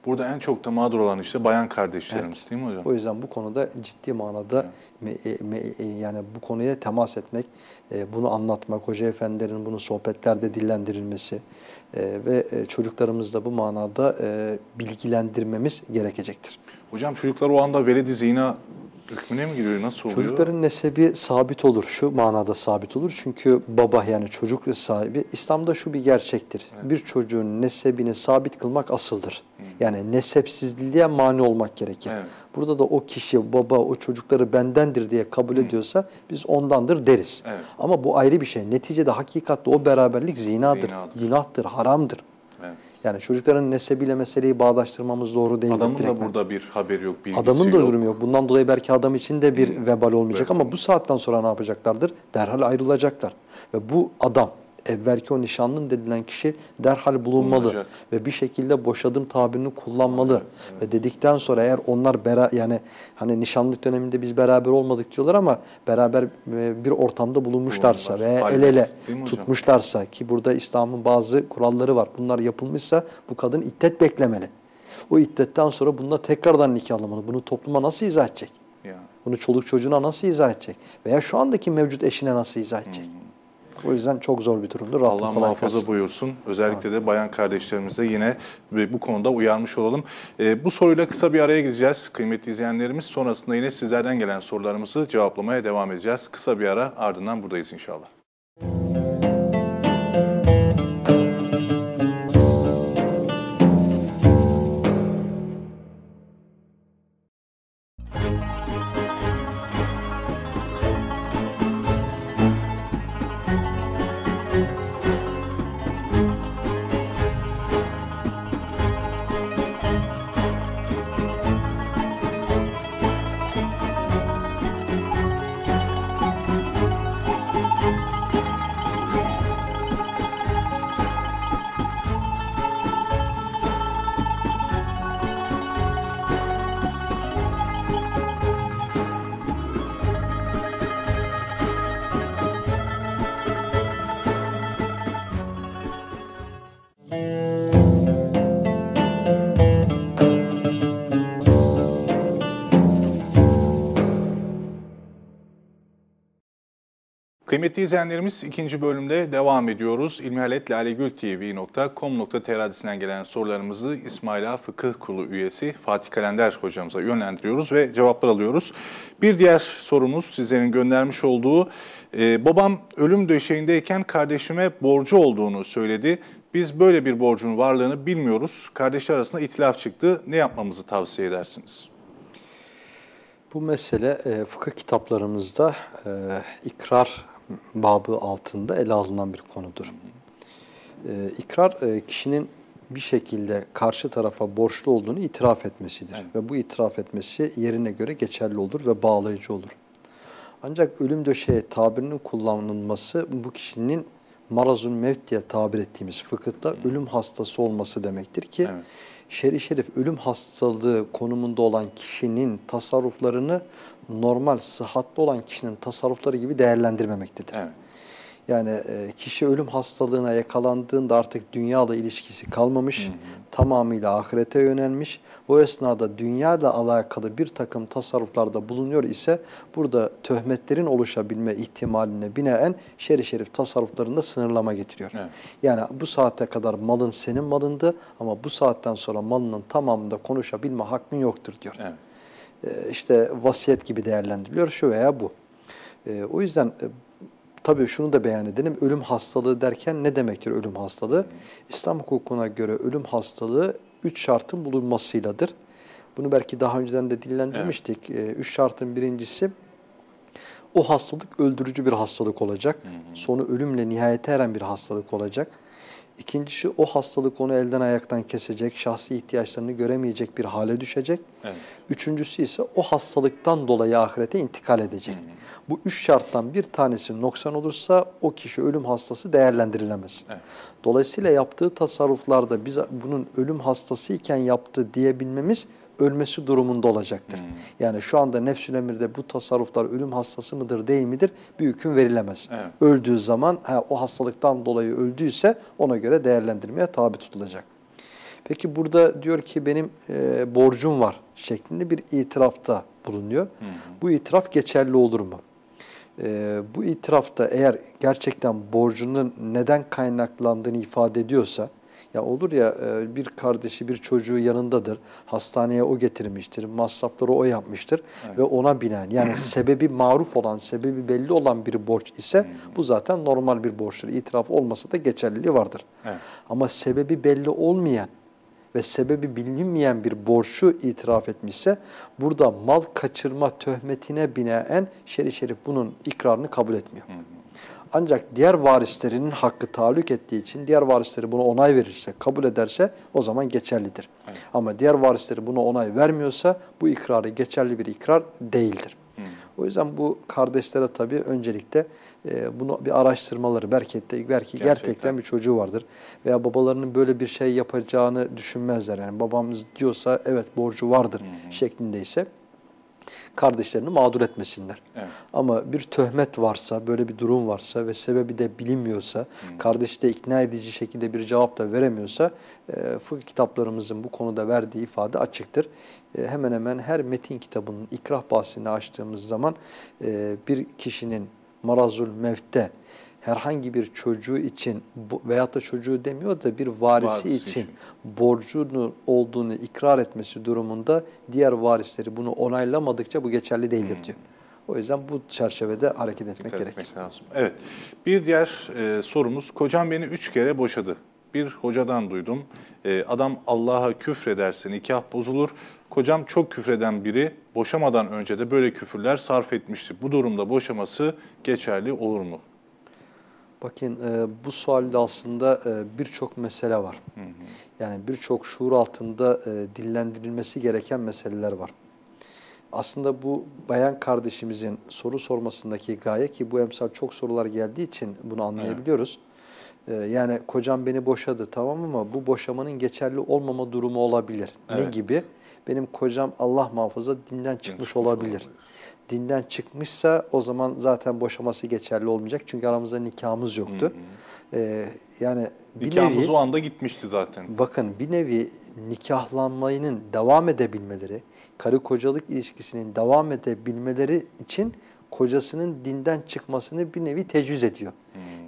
Burada en çok da mağdur olan işte bayan kardeşlerimiz evet. değil mi hocam? O yüzden bu konuda ciddi manada me, e, me, yani bu konuya temas etmek, e, bunu anlatmak, hoca efendilerin bunu sohbetlerde dillendirilmesi e, ve çocuklarımızı bu manada e, bilgilendirmemiz gerekecektir. Hocam çocuklar o anda veledi zina hükmüne mi giriyor? Nasıl oluyor? Çocukların nesebi sabit olur. Şu manada sabit olur. Çünkü baba yani çocuk sahibi. İslam'da şu bir gerçektir. Evet. Bir çocuğun nesebini sabit kılmak asıldır. Hı. Yani nesepsizliğe mani olmak gerekir. Evet. Burada da o kişi baba o çocukları bendendir diye kabul Hı. ediyorsa biz ondandır deriz. Evet. Ama bu ayrı bir şey. Neticede hakikatte o beraberlik zinadır, zinadır. günahtır, haramdır. Yani çocukların nesebiyle meseleyi bağdaştırmamız doğru değil. Adamın da burada bir haberi yok, bilgisi Adamın da durumu yok. Bundan dolayı belki adam için de bir vebal olmayacak evet. ama bu saatten sonra ne yapacaklardır? Derhal ayrılacaklar. Ve bu adam evvelki o nişanlım dedilen kişi derhal bulunmalı Bulunacak. ve bir şekilde boşadım tabirini kullanmalı. Evet. Ve dedikten sonra eğer onlar bera yani hani nişanlık döneminde biz beraber olmadık diyorlar ama beraber e, bir ortamda bulunmuşlarsa ve el ele tutmuşlarsa ki burada İslam'ın bazı kuralları var. Bunlar yapılmışsa bu kadın iddet beklemeli. O iddetten sonra bununla tekrardan nikahlamalı. Bunu topluma nasıl izah edecek? Ya. Bunu çoluk çocuğuna nasıl izah edecek? Veya şu andaki mevcut eşine nasıl izah edecek? Hmm. O yüzden çok zor bir durumdur. Rabbim Allah muhafaza kalsın. buyursun. Özellikle de bayan kardeşlerimize yine bu konuda uyarmış olalım. E, bu soruyla kısa bir araya gideceğiz kıymetli izleyenlerimiz. Sonrasında yine sizlerden gelen sorularımızı cevaplamaya devam edeceğiz. Kısa bir ara ardından buradayız inşallah. Kıymetli izleyenlerimiz ikinci bölümde devam ediyoruz. ilmihaletlalegültv.com.tr adresinden gelen sorularımızı İsmaila Fıkıh Kurulu üyesi Fatih Kalender hocamıza yönlendiriyoruz ve cevaplar alıyoruz. Bir diğer sorumuz sizlerin göndermiş olduğu e, babam ölüm döşeğindeyken kardeşime borcu olduğunu söyledi. Biz böyle bir borcun varlığını bilmiyoruz. Kardeşler arasında itilaf çıktı. Ne yapmamızı tavsiye edersiniz? Bu mesele e, fıkıh kitaplarımızda e, ikrar babı altında ele alınan bir konudur. E, ikrar e, kişinin bir şekilde karşı tarafa borçlu olduğunu itiraf etmesidir. Evet. Ve bu itiraf etmesi yerine göre geçerli olur ve bağlayıcı olur. Ancak ölüm döşeğe tabirinin kullanılması bu kişinin marazun mevt diye tabir ettiğimiz fıkıhta ölüm hastası olması demektir ki evet. Şer'i şerif ölüm hastalığı konumunda olan kişinin tasarruflarını normal sıhhatli olan kişinin tasarrufları gibi değerlendirmemektedir. Evet. Yani e, kişi ölüm hastalığına yakalandığında artık dünyayla ilişkisi kalmamış, hı hı. tamamıyla ahirete yönelmiş. O esnada dünyayla alakalı bir takım tasarruflarda bulunuyor ise burada töhmetlerin oluşabilme ihtimaline binaen şerif şerif tasarruflarında sınırlama getiriyor. Evet. Yani bu saate kadar malın senin malındı ama bu saatten sonra malının tamamında konuşabilme hakkın yoktur diyor. Evet. E, işte vasiyet gibi değerlendiriliyor şu veya bu. E, o yüzden e, Tabii şunu da beyan edelim. Ölüm hastalığı derken ne demektir ölüm hastalığı? İslam hukukuna göre ölüm hastalığı üç şartın bulunmasıyladır. Bunu belki daha önceden de dillendirmiştik. Evet. Ee, üç şartın birincisi o hastalık öldürücü bir hastalık olacak. Hı hı. Sonu ölümle nihayete eren bir hastalık olacak. İkincisi o hastalık onu elden ayaktan kesecek, şahsi ihtiyaçlarını göremeyecek bir hale düşecek. Evet. Üçüncüsü ise o hastalıktan dolayı ahirete intikal edecek. Hı hı. Bu üç şarttan bir tanesi noksan olursa o kişi ölüm hastası değerlendirilemez. Evet. Dolayısıyla yaptığı tasarruflarda biz bunun ölüm hastası iken yaptı diyebilmemiz ölmesi durumunda olacaktır. Hmm. Yani şu anda nefsül emirde bu tasarruflar ölüm hastası mıdır değil midir bir hüküm verilemez. Evet. Öldüğü zaman ha, o hastalıktan dolayı öldüyse ona göre değerlendirmeye tabi tutulacak. Peki burada diyor ki benim e, borcum var şeklinde bir itirafta bulunuyor. Hı Bu itiraf geçerli olur mu? E, bu itirafta eğer gerçekten borcunun neden kaynaklandığını ifade ediyorsa, ya olur ya e, bir kardeşi bir çocuğu yanındadır. Hastaneye o getirmiştir. Masrafları o yapmıştır evet. ve ona binen yani sebebi maruf olan, sebebi belli olan bir borç ise bu zaten normal bir borçtur. İtiraf olmasa da geçerliliği vardır. Evet. Ama sebebi belli olmayan ve sebebi bilinmeyen bir borçu itiraf etmişse burada mal kaçırma töhmetine binaen şerif şerif bunun ikrarını kabul etmiyor. Hı hı. Ancak diğer varislerinin hakkı taluk ettiği için diğer varisleri buna onay verirse, kabul ederse o zaman geçerlidir. Evet. Ama diğer varisleri buna onay vermiyorsa bu ikrarı geçerli bir ikrar değildir. Hmm. O yüzden bu kardeşlere tabii öncelikle e, bunu bir araştırmaları belki, belki gerçekten. gerçekten bir çocuğu vardır. Veya babalarının böyle bir şey yapacağını düşünmezler. Yani babamız diyorsa evet borcu vardır hmm. şeklindeyse kardeşlerini mağdur etmesinler. Evet. Ama bir töhmet varsa, böyle bir durum varsa ve sebebi de bilinmiyorsa, hmm. kardeşi de ikna edici şekilde bir cevap da veremiyorsa, e, fıkıh kitaplarımızın bu konuda verdiği ifade açıktır. E, hemen hemen her metin kitabının ikrah bahsini açtığımız zaman e, bir kişinin marazul mevte, herhangi bir çocuğu için veyahut da çocuğu demiyor da bir varisi, varisi için, için borcunun olduğunu ikrar etmesi durumunda diğer varisleri bunu onaylamadıkça bu geçerli değildir hmm. diyor. O yüzden bu çerçevede hareket etmek Dikkat gerekir. Etmek lazım. Evet. Bir diğer e, sorumuz, kocam beni üç kere boşadı. Bir hocadan duydum. E, adam Allah'a küfrederse nikah bozulur. Kocam çok küfreden biri boşamadan önce de böyle küfürler sarf etmişti. Bu durumda boşaması geçerli olur mu? Bakın e, bu sualde aslında e, birçok mesele var. Hı hı. Yani birçok şuur altında e, dillendirilmesi gereken meseleler var. Aslında bu bayan kardeşimizin soru sormasındaki gaye ki bu emsal çok sorular geldiği için bunu anlayabiliyoruz. Evet. E, yani kocam beni boşadı tamam ama bu boşamanın geçerli olmama durumu olabilir. Evet. Ne gibi? Benim kocam Allah muhafaza dinden çıkmış olabilir. dinden çıkmışsa o zaman zaten boşaması geçerli olmayacak. Çünkü aramızda nikahımız yoktu. Hı hı. Ee, yani bir Nikahımız nevi, o anda gitmişti zaten. Bakın bir nevi nikahlanmayının devam edebilmeleri, karı kocalık ilişkisinin devam edebilmeleri için kocasının dinden çıkmasını bir nevi tecviz ediyor.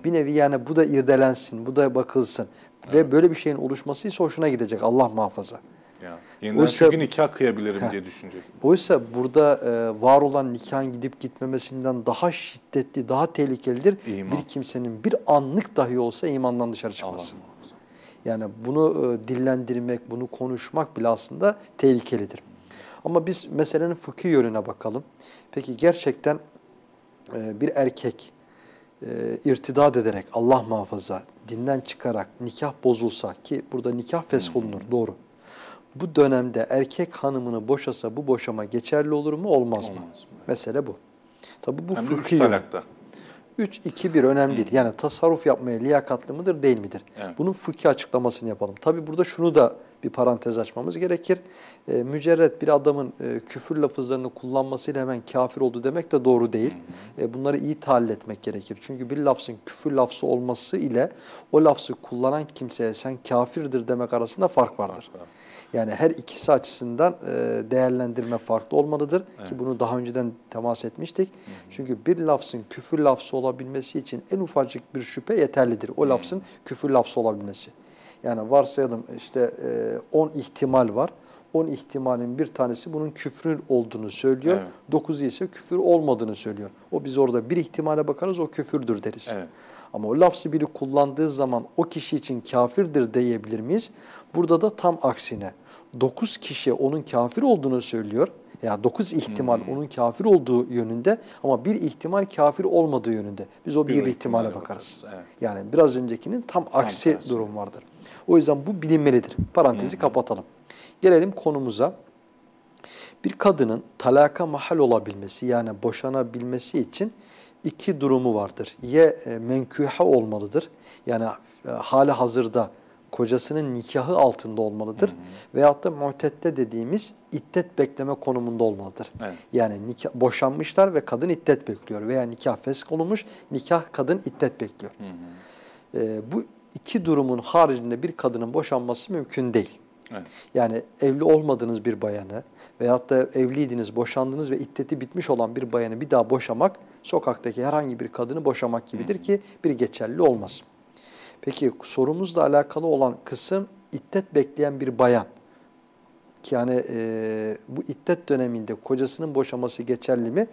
Bir nevi yani bu da irdelensin, bu da bakılsın. Ve böyle bir şeyin oluşması ise hoşuna gidecek Allah muhafaza. Ya. Yeniden Oysa- çünkü nikah kıyabilirim diye düşünecek. Oysa burada e, var olan nikahın gidip gitmemesinden daha şiddetli, daha tehlikelidir. İman. Bir kimsenin bir anlık dahi olsa imandan dışarı çıkması. Yani bunu e, dillendirmek, bunu konuşmak bile aslında tehlikelidir. Ama biz meselenin fıkhi yönüne bakalım. Peki gerçekten e, bir erkek e, irtidat ederek Allah muhafaza dinden çıkarak nikah bozulsa ki burada nikah fesholunur doğru. Bu dönemde erkek hanımını boşasa bu boşama geçerli olur mu olmaz, mı? Olmaz. Mesele bu. Tabi bu Hem de üç fıkhi yönü. talakta. 3-2-1 önemli değil. Yani tasarruf yapmaya liyakatlı mıdır değil midir? Evet. Bunun fıkhi açıklamasını yapalım. Tabi burada şunu da bir parantez açmamız gerekir. E, mücerret bir adamın e, küfür lafızlarını kullanmasıyla hemen kafir oldu demek de doğru değil. E, bunları iyi tahlil etmek gerekir. Çünkü bir lafzın küfür lafzı olması ile o lafzı kullanan kimseye sen kafirdir demek arasında fark vardır. Fark var. Yani her ikisi açısından e, değerlendirme farklı olmalıdır ki bunu daha önceden temas etmiştik. Çünkü bir lafzın küfür lafzı olabilmesi için en ufacık bir şüphe yeterlidir. O lafzın küfür lafzı olabilmesi. Yani varsayalım işte 10 ihtimal var. 10 ihtimalin bir tanesi bunun küfrün olduğunu söylüyor. Evet. 9'u ise küfür olmadığını söylüyor. O biz orada bir ihtimale bakarız o küfürdür deriz. Evet. Ama o lafzı biri kullandığı zaman o kişi için kafirdir diyebilir miyiz? Burada da tam aksine. 9 kişi onun kafir olduğunu söylüyor. Ya 9 ihtimal Hmm. onun kafir olduğu yönünde ama bir ihtimal kafir olmadığı yönünde. Biz o bir, Bir ihtimale bakarız. bakarız, evet. Yani biraz öncekinin tam aksi tersi. durum vardır. O yüzden bu bilinmelidir. Parantezi kapatalım. Gelelim konumuza. Bir kadının talaka mahal olabilmesi yani boşanabilmesi için iki durumu vardır. Ya e, menkühe olmalıdır yani e, hali hazırda kocasının nikahı altında olmalıdır. Veyahut da muhtette dediğimiz iddet bekleme konumunda olmalıdır. Evet. Yani nikah, boşanmışlar ve kadın iddet bekliyor veya nikah fesk olunmuş, nikah kadın iddet bekliyor. E, bu iki durumun haricinde bir kadının boşanması mümkün değil. Evet. Yani evli olmadığınız bir bayanı veyahut da evliydiniz, boşandınız ve iddeti bitmiş olan bir bayanı bir daha boşamak sokaktaki herhangi bir kadını boşamak gibidir ki bir geçerli olmaz. Peki sorumuzla alakalı olan kısım iddet bekleyen bir bayan. Ki yani e, bu iddet döneminde kocasının boşaması geçerli mi?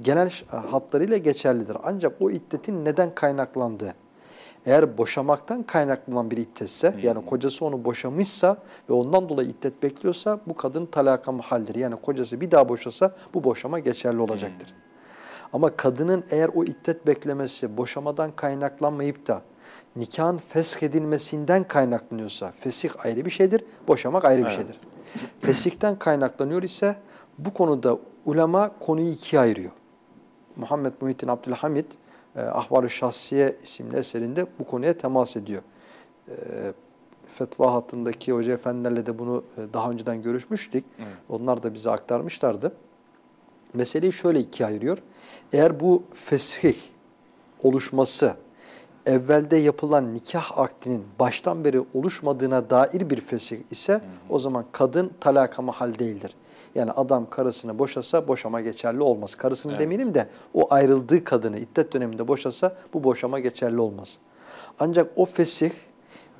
Genel ş- hatlarıyla geçerlidir. Ancak o iddetin neden kaynaklandığı, eğer boşamaktan kaynaklanan bir iddetse, yani kocası onu boşamışsa ve ondan dolayı iddet bekliyorsa bu kadın talaka muhaldir. Yani kocası bir daha boşasa bu boşama geçerli olacaktır. Ama kadının eğer o iddet beklemesi boşamadan kaynaklanmayıp da nikahın fesh edilmesinden kaynaklanıyorsa fesih ayrı bir şeydir, boşamak ayrı bir şeydir. Fesihten kaynaklanıyor ise bu konuda ulema konuyu ikiye ayırıyor. Muhammed Muhittin Abdülhamid e, Ahval-ı Şahsiye isimli eserinde bu konuya temas ediyor. E, fetva hattındaki hoca efendilerle de bunu e, daha önceden görüşmüştük. Onlar da bize aktarmışlardı. Meseleyi şöyle ikiye ayırıyor. Eğer bu fesih oluşması evvelde yapılan nikah akdinin baştan beri oluşmadığına dair bir fesih ise o zaman kadın talaka mahal değildir. Yani adam karısını boşasa boşama geçerli olmaz. Karısını Evet. demeyelim de o ayrıldığı kadını iddet döneminde boşasa bu boşama geçerli olmaz. Ancak o fesih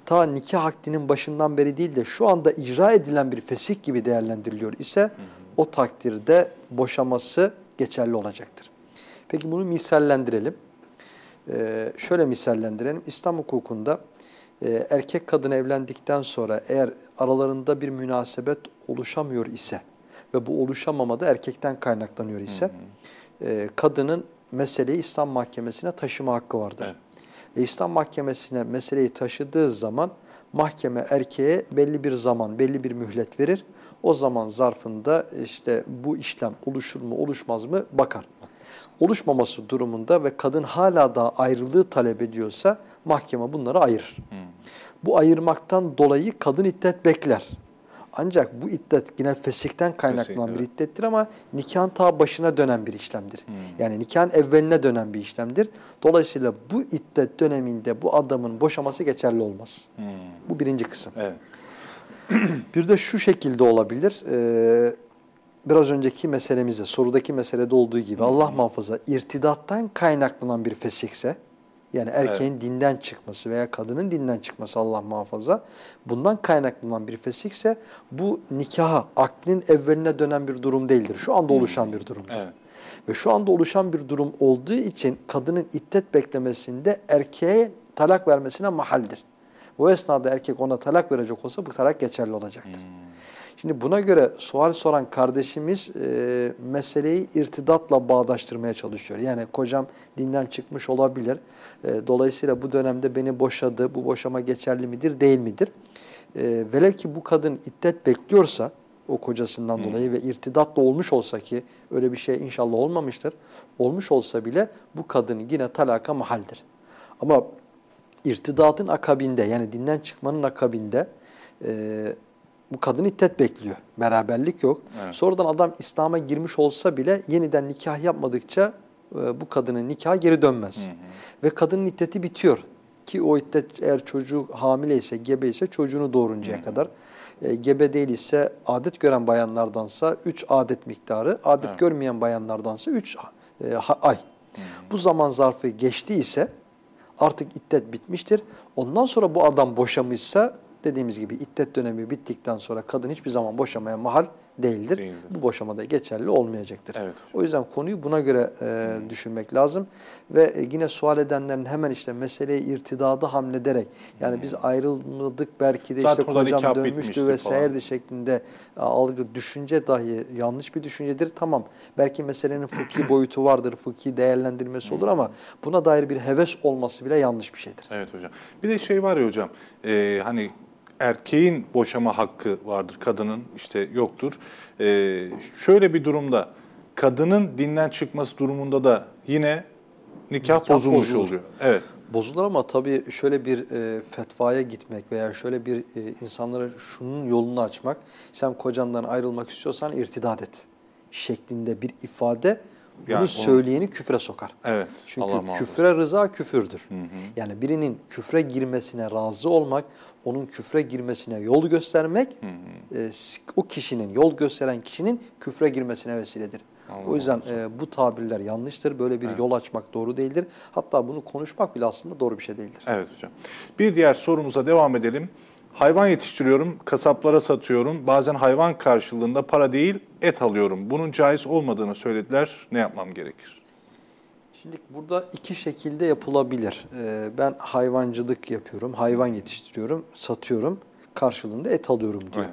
ta nikah akdinin başından beri değil de şu anda icra edilen bir fesih gibi değerlendiriliyor ise o takdirde boşaması geçerli olacaktır. Peki bunu misallendirelim. Ee, şöyle misallendirelim. İslam hukukunda e, erkek kadın evlendikten sonra eğer aralarında bir münasebet oluşamıyor ise ve bu oluşamamada erkekten kaynaklanıyor ise e, kadının meseleyi İslam mahkemesine taşıma hakkı vardır. Evet. E, İslam mahkemesine meseleyi taşıdığı zaman mahkeme erkeğe belli bir zaman, belli bir mühlet verir. O zaman zarfında işte bu işlem oluşur mu, oluşmaz mı bakar. Oluşmaması durumunda ve kadın hala da ayrılığı talep ediyorsa mahkeme bunları ayırır. Bu ayırmaktan dolayı kadın iddet bekler. Ancak bu iddet yine fesihten kaynaklanan Fesih, bir iddettir ama nikahın ta başına dönen bir işlemdir. Yani nikahın evveline dönen bir işlemdir. Dolayısıyla bu iddet döneminde bu adamın boşaması geçerli olmaz. Hmm. Bu birinci kısım. Evet. Bir de şu şekilde olabilir. Ee, biraz önceki meselemizde, sorudaki meselede olduğu gibi Allah muhafaza irtidattan kaynaklanan bir fesihse, yani erkeğin dinden çıkması veya kadının dinden çıkması Allah muhafaza, bundan kaynaklanan bir fesihse bu nikaha, aklin evveline dönen bir durum değildir. Şu anda oluşan bir durumdur. Evet. Ve şu anda oluşan bir durum olduğu için kadının iddet beklemesinde erkeğe talak vermesine mahaldir. Bu esnada erkek ona talak verecek olsa bu talak geçerli olacaktır. Şimdi buna göre sual soran kardeşimiz e, meseleyi irtidatla bağdaştırmaya çalışıyor. Yani kocam dinden çıkmış olabilir. E, dolayısıyla bu dönemde beni boşadı. Bu boşama geçerli midir, değil midir? E, velev ki bu kadın iddet bekliyorsa o kocasından hmm. dolayı ve irtidatla olmuş olsa ki öyle bir şey inşallah olmamıştır. Olmuş olsa bile bu kadın yine talaka mahaldir. Ama irtidatın akabinde yani dinden çıkmanın akabinde e, bu kadın iddet bekliyor. Beraberlik yok. Evet. Sonradan adam İslam'a girmiş olsa bile yeniden nikah yapmadıkça e, bu kadının nikahı geri dönmez. Hı hı. Ve kadının iddeti bitiyor. Ki o iddet eğer çocuğu hamile ise, gebe ise çocuğunu doğuruncaya hı hı. kadar. E, gebe değil ise adet gören bayanlardansa 3 adet miktarı, adet evet. görmeyen bayanlardansa 3 e, ay. Hı hı. Bu zaman zarfı geçti ise artık iddet bitmiştir. Ondan sonra bu adam boşamışsa dediğimiz gibi iddet dönemi bittikten sonra kadın hiçbir zaman boşamaya mahal değildir. değildir. Bu boşamada geçerli olmayacaktır. Evet. O yüzden konuyu buna göre e, düşünmek lazım. Ve e, yine sual edenlerin hemen işte meseleyi irtidada hamlederek yani hmm. biz ayrılmadık belki de Zaten işte kocam dönmüştü vesaire şeklinde e, algı, düşünce dahi yanlış bir düşüncedir. Tamam belki meselenin fıkhi boyutu vardır, fıkhi değerlendirmesi olur ama buna dair bir heves olması bile yanlış bir şeydir. Evet hocam. Bir de şey var ya hocam e, hani erkeğin boşama hakkı vardır, kadının işte yoktur. Ee, şöyle bir durumda kadının dinden çıkması durumunda da yine nikah, nikah bozulmuş bozulur. oluyor. Evet. Bozulur ama tabii şöyle bir e, fetvaya gitmek veya şöyle bir e, insanlara şunun yolunu açmak, sen kocandan ayrılmak istiyorsan irtidat et şeklinde bir ifade bunu yani söyleyeni onu... küfre sokar. Evet. Çünkü Allah küfre rıza küfürdür. Hı hı. Yani birinin küfre girmesine razı olmak, onun küfre girmesine yol göstermek, hı hı. E, o kişinin, yol gösteren kişinin küfre girmesine vesiledir. Allah o yüzden e, bu tabirler yanlıştır. Böyle bir evet. yol açmak doğru değildir. Hatta bunu konuşmak bile aslında doğru bir şey değildir. Evet hocam. Bir diğer sorumuza devam edelim. Hayvan yetiştiriyorum, kasaplara satıyorum. Bazen hayvan karşılığında para değil, et alıyorum. Bunun caiz olmadığını söylediler. Ne yapmam gerekir? Şimdi burada iki şekilde yapılabilir. Ee, ben hayvancılık yapıyorum, hayvan yetiştiriyorum, satıyorum. Karşılığında et alıyorum diyor.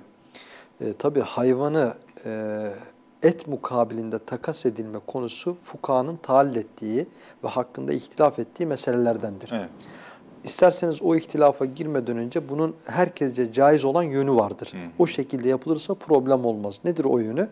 Evet. Ee, tabii hayvanı e, et mukabilinde takas edilme konusu fukahanın tahalle ettiği ve hakkında ihtilaf ettiği meselelerdendir. Evet. İsterseniz o ihtilafa girmeden önce bunun herkesce caiz olan yönü vardır. Hı. O şekilde yapılırsa problem olmaz. Nedir o yönü?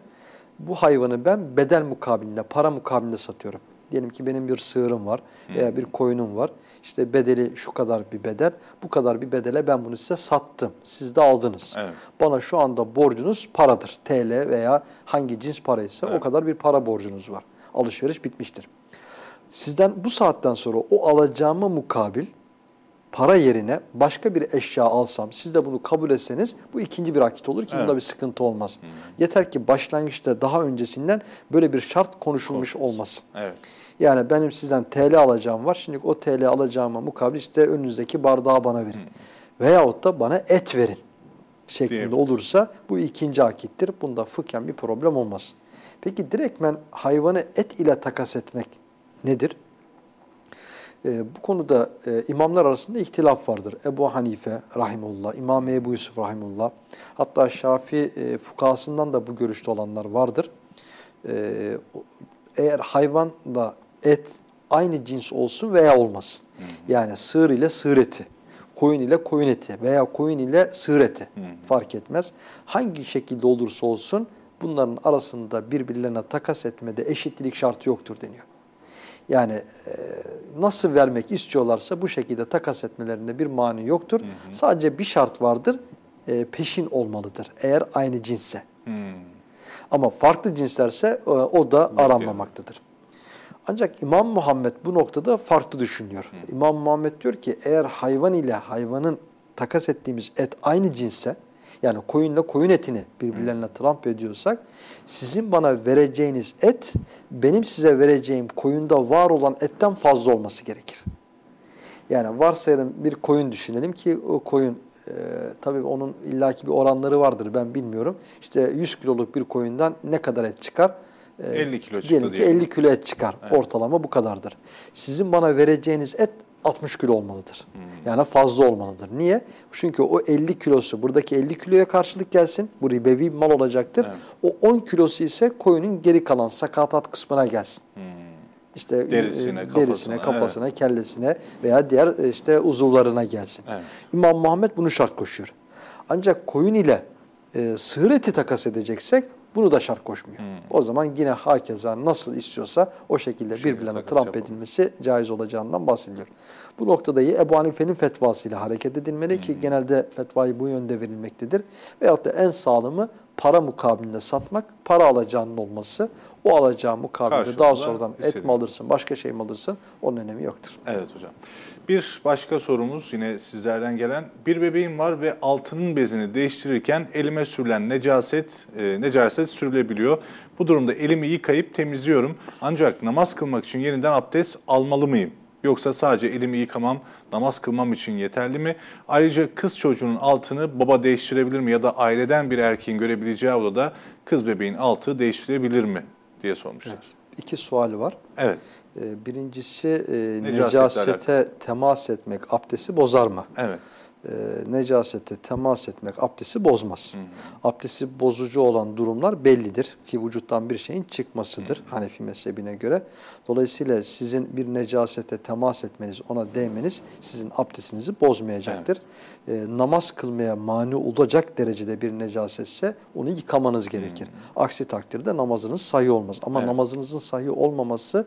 Bu hayvanı ben bedel mukabilinde, para mukabilinde satıyorum. Diyelim ki benim bir sığırım var veya bir koyunum var. İşte bedeli şu kadar bir bedel, bu kadar bir bedele ben bunu size sattım. Siz de aldınız. Evet. Bana şu anda borcunuz paradır. TL veya hangi cins paraysa evet. o kadar bir para borcunuz var. Alışveriş bitmiştir. Sizden bu saatten sonra o alacağıma mukabil para yerine başka bir eşya alsam, siz de bunu kabul etseniz bu ikinci bir akit olur ki evet. bunda bir sıkıntı olmaz. Hmm. Yeter ki başlangıçta daha öncesinden böyle bir şart konuşulmuş olmasın. Evet. Yani benim sizden TL alacağım var. Şimdi o TL alacağıma mukabil işte önünüzdeki bardağı bana verin. Hmm. Veyahut da bana et verin şeklinde Değil. olursa bu ikinci akittir. Bunda fıkhen bir problem olmaz. Peki direktmen hayvanı et ile takas etmek nedir? E, bu konuda e, imamlar arasında ihtilaf vardır. Ebu Hanife rahimullah, İmam Ebu Yusuf rahimullah, hatta Şafi e, fukasından da bu görüşte olanlar vardır. E, eğer hayvanla et aynı cins olsun veya olmasın. Yani sığır ile sığır eti, koyun ile koyun eti veya koyun ile sığır eti fark etmez. Hangi şekilde olursa olsun bunların arasında birbirlerine takas etmede eşitlik şartı yoktur deniyor. Yani e, nasıl vermek istiyorlarsa bu şekilde takas etmelerinde bir mani yoktur. Hı hı. Sadece bir şart vardır, e, peşin olmalıdır eğer aynı cinsse. Hı. Ama farklı cinslerse e, o da aranmamaktadır. Ancak İmam Muhammed bu noktada farklı düşünüyor. Hı. İmam Muhammed diyor ki eğer hayvan ile hayvanın takas ettiğimiz et aynı cinsse, yani koyunla koyun etini birbirlerine tramp ediyorsak sizin bana vereceğiniz et benim size vereceğim koyunda var olan etten fazla olması gerekir. Yani varsayalım bir koyun düşünelim ki o koyun e, tabii onun illaki bir oranları vardır ben bilmiyorum. İşte 100 kiloluk bir koyundan ne kadar et çıkar? E, 50 kilo çıktı Diyelim ki diyelim. 50 kilo et çıkar. Evet. Ortalama bu kadardır. Sizin bana vereceğiniz et 60 kilo olmalıdır. Hmm. Yani fazla olmalıdır. Niye? Çünkü o 50 kilosu buradaki 50 kiloya karşılık gelsin. Bu ribevi bir mal olacaktır. Evet. O 10 kilosu ise koyunun geri kalan sakatat kısmına gelsin. Hmm. İşte Derisine, e, kafasına, derisine, kafasına, kellesine veya diğer e, işte uzuvlarına gelsin. Evet. İmam Muhammed bunu şart koşuyor. Ancak koyun ile e, sığır eti takas edeceksek bunu da şart koşmuyor. Hmm. O zaman yine hakeza nasıl istiyorsa o şekilde şekilde birbirlerine tramp edilmesi caiz olacağından bahsediliyor. Bu noktada iyi Ebu Hanife'nin fetvasıyla hareket edilmeli Hmm. ki genelde fetvayı bu yönde verilmektedir. Veyahut da en sağlamı para mukabilinde satmak, para alacağının olması. O alacağı mukabilde Karşılığında daha sonradan et istediğin. mi alırsın, başka şey mi alırsın onun önemi yoktur. Evet hocam. Bir başka sorumuz yine sizlerden gelen. Bir bebeğim var ve altının bezini değiştirirken elime sürülen necaset, e, necaset sürülebiliyor. Bu durumda elimi yıkayıp temizliyorum. Ancak namaz kılmak için yeniden abdest almalı mıyım? Yoksa sadece elimi yıkamam, namaz kılmam için yeterli mi? Ayrıca kız çocuğunun altını baba değiştirebilir mi? Ya da aileden bir erkeğin görebileceği odada kız bebeğin altı değiştirebilir mi? diye sormuşlar. İki suali var. Evet, Birincisi e, Necasetle necasete temas etmek abdesti bozar mı? evet. e, necasete temas etmek abdesti bozmaz. Abdesti bozucu olan durumlar bellidir ki vücuttan bir şeyin çıkmasıdır Hanefi mezhebine göre. Dolayısıyla sizin bir necasete temas etmeniz, ona değmeniz sizin abdestinizi bozmayacaktır. E, namaz kılmaya mani olacak derecede bir necasetse onu yıkamanız gerekir. Aksi takdirde namazınız sahih olmaz. Ama Evet. namazınızın sahih olmaması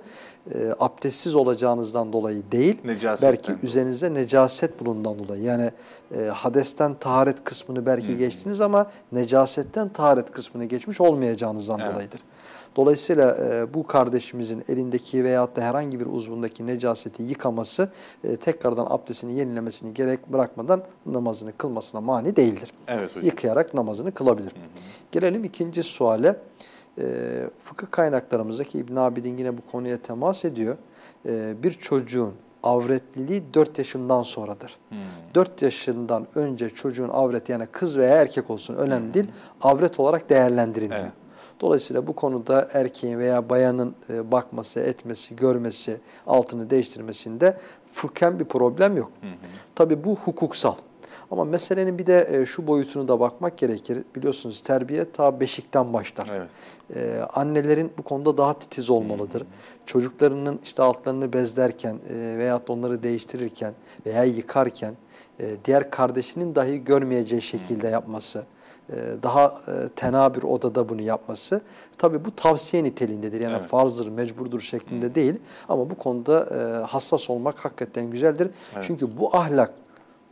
e, abdestsiz olacağınızdan dolayı değil, Necasetten belki dolayı. üzerinizde necaset bulundan dolayı. Yani e, hadesten taharet kısmını belki geçtiniz ama necasetten taharet kısmını geçmiş olmayacağınızdan Evet. dolayıdır. Dolayısıyla e, bu kardeşimizin elindeki veyahut da herhangi bir uzvundaki necaseti yıkaması e, tekrardan abdestini yenilemesini gerek bırakmadan namazını kılmasına mani değildir. Evet hocam. Yıkayarak namazını kılabilir. Gelelim ikinci suale. E, fıkıh kaynaklarımızdaki İbn Abidin yine bu konuya temas ediyor. E, bir çocuğun avretliliği 4 yaşından sonradır. Hmm. 4 yaşından önce çocuğun avret yani kız veya erkek olsun önemli değil. Avret olarak değerlendirilmiyor. Evet. Dolayısıyla bu konuda erkeğin veya bayanın e, bakması, etmesi, görmesi, altını değiştirmesinde fıkhen bir problem yok. Tabii bu hukuksal. Ama meselenin bir de e, şu boyutunu da bakmak gerekir. Biliyorsunuz terbiye ta beşikten başlar. Evet. Ee, annelerin bu konuda daha titiz olmalıdır. Çocuklarının işte altlarını bezlerken e, veyahut onları değiştirirken veya yıkarken e, diğer kardeşinin dahi görmeyeceği şekilde yapması, daha e, tena bir odada bunu yapması tabii bu tavsiye niteliğindedir. Yani Evet. farzdır, mecburdur şeklinde değil ama bu konuda e, hassas olmak hakikaten güzeldir. Evet. Çünkü bu ahlak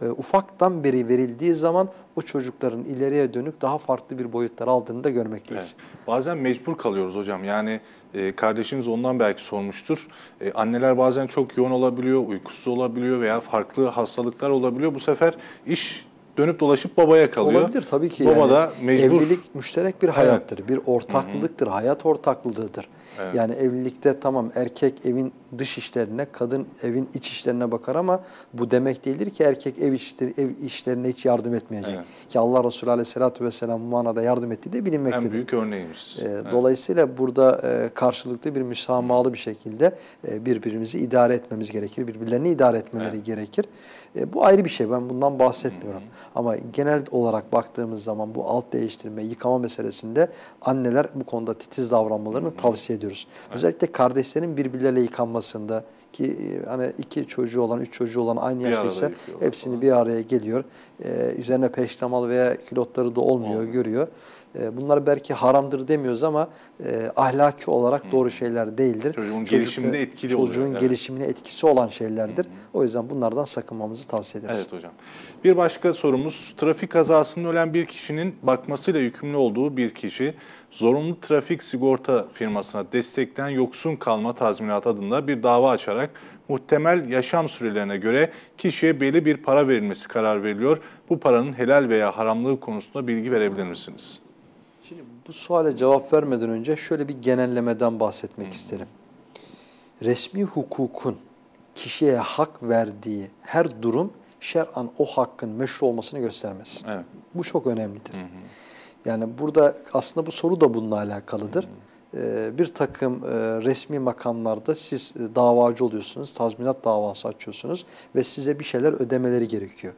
e, ufaktan beri verildiği zaman o çocukların ileriye dönük daha farklı bir boyutlar aldığını da görmekteyiz. Evet. Bazen mecbur kalıyoruz hocam. Yani e, kardeşiniz ondan belki sormuştur. E, anneler bazen çok yoğun olabiliyor, uykusuz olabiliyor veya farklı hastalıklar olabiliyor. Bu sefer iş dönüp dolaşıp babaya kalıyor. Olabilir tabii ki. Baba yani. da mecbur. Evlilik müşterek bir hayattır, bir ortaklılıktır, hayat ortaklığıdır. Evet. Yani evlilikte tamam erkek evin dış işlerine, kadın evin iç işlerine bakar ama bu demek değildir ki erkek ev işleri, ev işlerine hiç yardım etmeyecek. Evet. Ki Allah Resulü Aleyhisselatü Vesselam bu manada yardım ettiği de bilinmektedir. En büyük örneğimiz. Ee, Evet. Dolayısıyla burada e, karşılıklı bir müsamahalı bir şekilde e, birbirimizi idare etmemiz gerekir. Birbirlerini idare etmeleri gerekir. E, bu ayrı bir şey. Ben bundan bahsetmiyorum. Ama genel olarak baktığımız zaman bu alt değiştirme, yıkama meselesinde anneler bu konuda titiz davranmalarını tavsiye ediyoruz. Özellikle kardeşlerin birbirleriyle yıkanmasında ki e, hani iki çocuğu olan, üç çocuğu olan aynı Bir yaştaysa hepsini falan. bir araya geliyor. E, üzerine peştemal veya külotları da olmuyor, Olmuyor. görüyor. E, bunlar belki haramdır demiyoruz ama e, ahlaki olarak doğru şeyler değildir. Çocuğun Çocukta- gelişiminde etkili oluyor, Çocuğun evet. gelişimine etkisi olan şeylerdir. O yüzden bunlardan sakınmamızı tavsiye ederiz. Evet hocam. Bir başka sorumuz, trafik kazasında ölen bir kişinin bakmasıyla yükümlü olduğu bir kişi, zorunlu trafik sigorta firmasına destekten yoksun kalma tazminat adında bir dava açarak muhtemel yaşam sürelerine göre kişiye belli bir para verilmesi karar veriliyor. Bu paranın helal veya haramlığı konusunda bilgi verebilir misiniz? Bu suale cevap vermeden önce şöyle bir genellemeden bahsetmek isterim. Resmi hukukun kişiye hak verdiği her durum şer'an o hakkın meşru olmasını göstermez. Evet. Bu çok önemlidir. Yani burada aslında bu soru da bununla alakalıdır. Ee, bir takım e, resmi makamlarda siz e, davacı oluyorsunuz, tazminat davası açıyorsunuz ve size bir şeyler ödemeleri gerekiyor.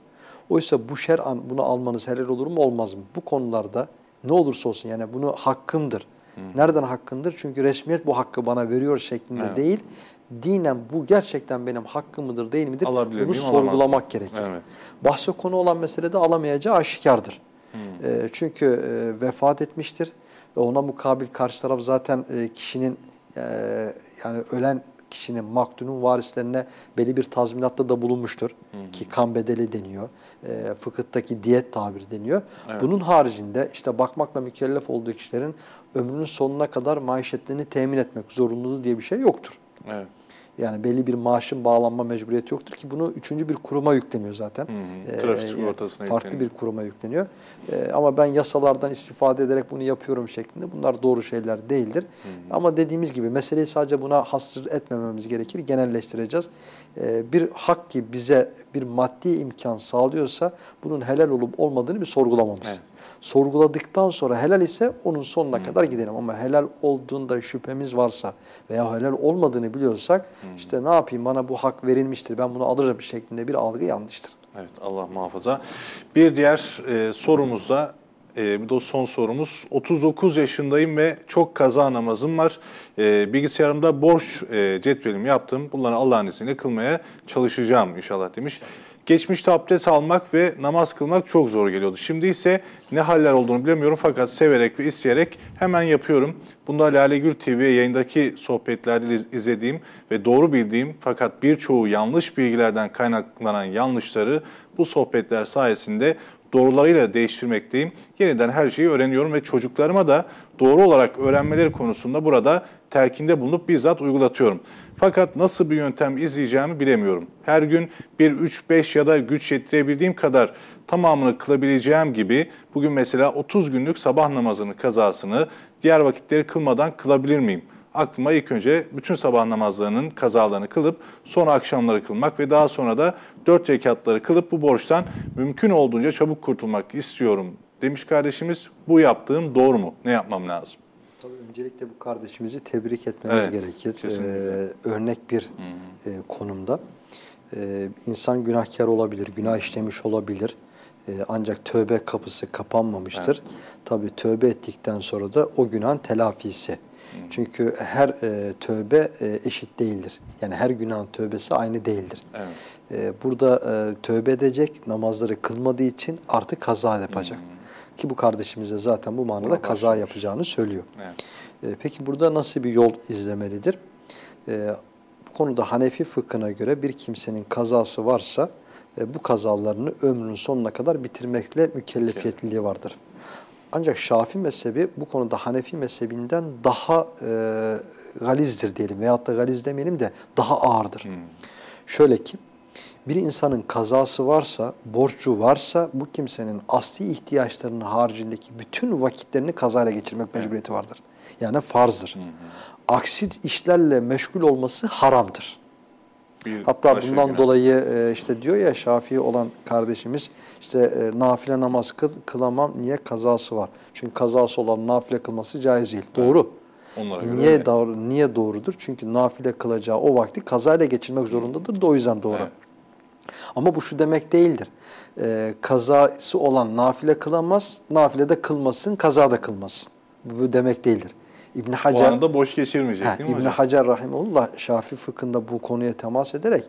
Oysa bu şer'an bunu almanız helal olur mu olmaz mı? Bu konularda ne olursa olsun yani bunu hakkımdır. Nereden hakkındır? Çünkü resmiyet bu hakkı bana veriyor şeklinde Evet. değil. Dinen bu gerçekten benim hakkım mıdır değil midir? Alabilir bunu miyim, alamaz sorgulamak gerekir. Evet. Bahse konu olan meselede alamayacağı aşikardır. E, çünkü e, vefat etmiştir. Ona mukabil karşı taraf zaten e, kişinin e, yani ölen kişinin maktulün varislerine belli bir tazminatta da bulunmuştur. Ki kan bedeli deniyor. E, fıkıhtaki diyet tabiri deniyor. Evet. Bunun haricinde işte bakmakla mükellef olduğu kişilerin ömrünün sonuna kadar maişetlerini temin etmek zorunluluğu diye bir şey yoktur. Evet. Yani belli bir maaşın bağlanma mecburiyeti yoktur ki bunu üçüncü bir kuruma yükleniyor zaten. Hı hı. Ee, Trafik sigortasına Farklı yükleniyor. bir kuruma yükleniyor. Ee, ama ben yasalardan istifade ederek bunu yapıyorum şeklinde bunlar doğru şeyler değildir. Ama dediğimiz gibi meseleyi sadece buna hasır etmememiz gerekir. Genelleştireceğiz. Ee, bir hak ki bize bir maddi imkan sağlıyorsa bunun helal olup olmadığını bir sorgulamamız. Evet. Sorguladıktan sonra helal ise onun sonuna kadar gidelim. Ama helal olduğunda şüphemiz varsa veya helal olmadığını biliyorsak işte ne yapayım bana bu hak verilmiştir ben bunu alırım şeklinde bir algı yanlıştır. Evet Allah muhafaza. Bir diğer e, sorumuz da e, bir de son sorumuz. 39 yaşındayım ve çok kaza namazım var. E, bilgisayarımda borç e, cetvelimi yaptım. Bunları Allah'ın izniyle kılmaya çalışacağım inşallah demiş. Geçmişte abdest almak ve namaz kılmak çok zor geliyordu. Şimdi ise ne haller olduğunu bilemiyorum fakat severek ve isteyerek hemen yapıyorum. Bunda Lale Gül TV yayındaki sohbetlerde iz- izlediğim ve doğru bildiğim fakat birçoğu yanlış bilgilerden kaynaklanan yanlışları bu sohbetler sayesinde doğrularıyla değiştirmekteyim. Yeniden her şeyi öğreniyorum ve çocuklarıma da doğru olarak öğrenmeleri konusunda burada telkinde bulunup bizzat uygulatıyorum. Fakat nasıl bir yöntem izleyeceğimi bilemiyorum. Her gün bir 3-5 ya da güç yetirebildiğim kadar tamamını kılabileceğim gibi bugün mesela 30 günlük sabah namazını kazasını diğer vakitleri kılmadan kılabilir miyim? Aklıma ilk önce bütün sabah namazlarının kazalarını kılıp sonra akşamları kılmak ve daha sonra da 4 rekatları kılıp bu borçtan mümkün olduğunca çabuk kurtulmak istiyorum demiş kardeşimiz. Bu yaptığım doğru mu? Ne yapmam lazım? Tabii öncelikle bu kardeşimizi tebrik etmemiz Evet, gerekir. kesinlikle. Ee, örnek bir e, konumda. Ee, insan günahkar olabilir, günah işlemiş olabilir. Ee, ancak tövbe kapısı kapanmamıştır. Tabii tövbe ettikten sonra da o günahın telafisi. Çünkü her e, tövbe e, eşit değildir. Yani her günahın tövbesi aynı değildir. Evet. Ee, burada e, tövbe edecek, namazları kılmadığı için artık kaza yapacak. Ki bu kardeşimiz de zaten bu manada Buna kaza başlamış. yapacağını söylüyor. Evet. E, Peki burada nasıl bir yol izlemelidir? E, bu konuda Hanefi fıkhına göre bir kimsenin kazası varsa e, bu kazalarını ömrünün sonuna kadar bitirmekle mükellefiyetliliği vardır. Ancak Şafi mezhebi bu konuda Hanefi mezhebinden daha e, galizdir diyelim veyahut da galiz demeyelim de daha ağırdır. Şöyle ki bir insanın kazası varsa, borcu varsa bu kimsenin asli ihtiyaçlarının haricindeki bütün vakitlerini kazayla geçirmek mecburiyeti vardır. Yani farzdır. Aksi işlerle meşgul olması haramdır. Bir Hatta bundan günah. dolayı e, işte diyor ya Şafii olan kardeşimiz işte e, nafile namaz kıl, kılamam niye kazası var? Çünkü kazası olan nafile kılması caiz değil. Doğru. Onlara göre Niye doğru niye doğrudur? Çünkü nafile kılacağı o vakti kazayla geçirmek zorundadır da o yüzden doğru. Evet. Ama bu şu demek değildir. Ee, kazası olan nafile kılamaz, nafile de kılmasın, kaza da kılmasın. Bu demek değildir. İbn Hacer arada boş geçirmeyecek Ha, değil mi İbn hocam? Hacer rahimullah Şafii fıkhında bu konuya temas ederek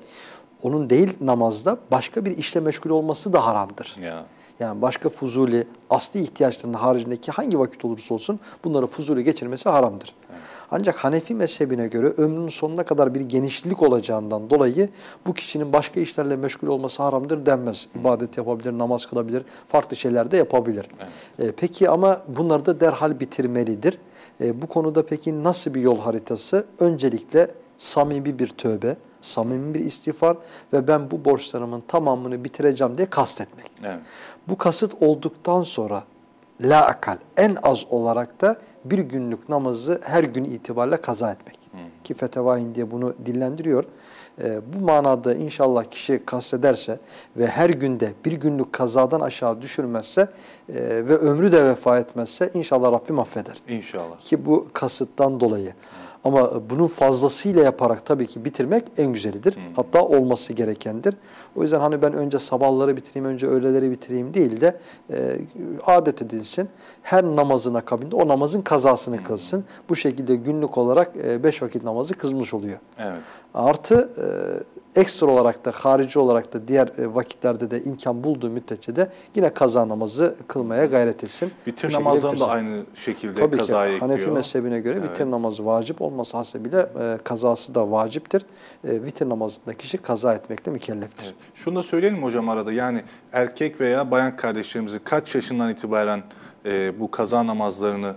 onun değil namazda başka bir işle meşgul olması da haramdır. Ya. Yani başka fuzuli, asli ihtiyaçlarının haricindeki hangi vakit olursa olsun bunları fuzuli geçirmesi haramdır. Ancak Hanefi mezhebine göre ömrünün sonuna kadar bir genişlik olacağından dolayı bu kişinin başka işlerle meşgul olması haramdır denmez. İbadet yapabilir, namaz kılabilir, farklı şeyler de yapabilir. Ee, peki ama bunları da derhal bitirmelidir. Ee, bu konuda peki nasıl bir yol haritası? Öncelikle samimi bir tövbe, Samimi bir istiğfar ve ben bu borçlarımın tamamını bitireceğim diye kastetmek. Evet. Bu kasıt olduktan sonra la akal en az olarak da bir günlük namazı her gün itibariyle kaza etmek. Ki Fetevahin diye bunu dillendiriyor. Ee, bu manada inşallah kişi kastederse ve her günde bir günlük kazadan aşağı düşürmezse e, ve ömrü de vefa etmezse inşallah Rabbim affeder. İnşallah. Ki bu kasıttan dolayı. Ama bunun fazlasıyla yaparak tabii ki bitirmek en güzelidir. Hatta olması gerekendir. O yüzden hani ben önce sabahları bitireyim, önce öğleleri bitireyim değil de e, adet edilsin. Her namazın akabinde o namazın kazasını kılsın. Bu şekilde günlük olarak e, beş vakit namazı kızmış oluyor. Evet. Artı e, ekstra olarak da harici olarak da diğer e, vakitlerde de imkan bulduğu müddetçe de yine kaza namazı kılmaya gayret etsin. Bitir namazdan da aynı şekilde Tabii ki kazaya ekliyor. Hanefi mezhebine göre Evet. vitir namazı vacip olması hasebiyle e, kazası da vaciptir. E, vitir namazında kişi kaza etmekle mükelleftir. Evet. Şunu da söyleyelim hocam arada yani erkek veya bayan kardeşlerimizin kaç yaşından itibaren e, bu kaza namazlarını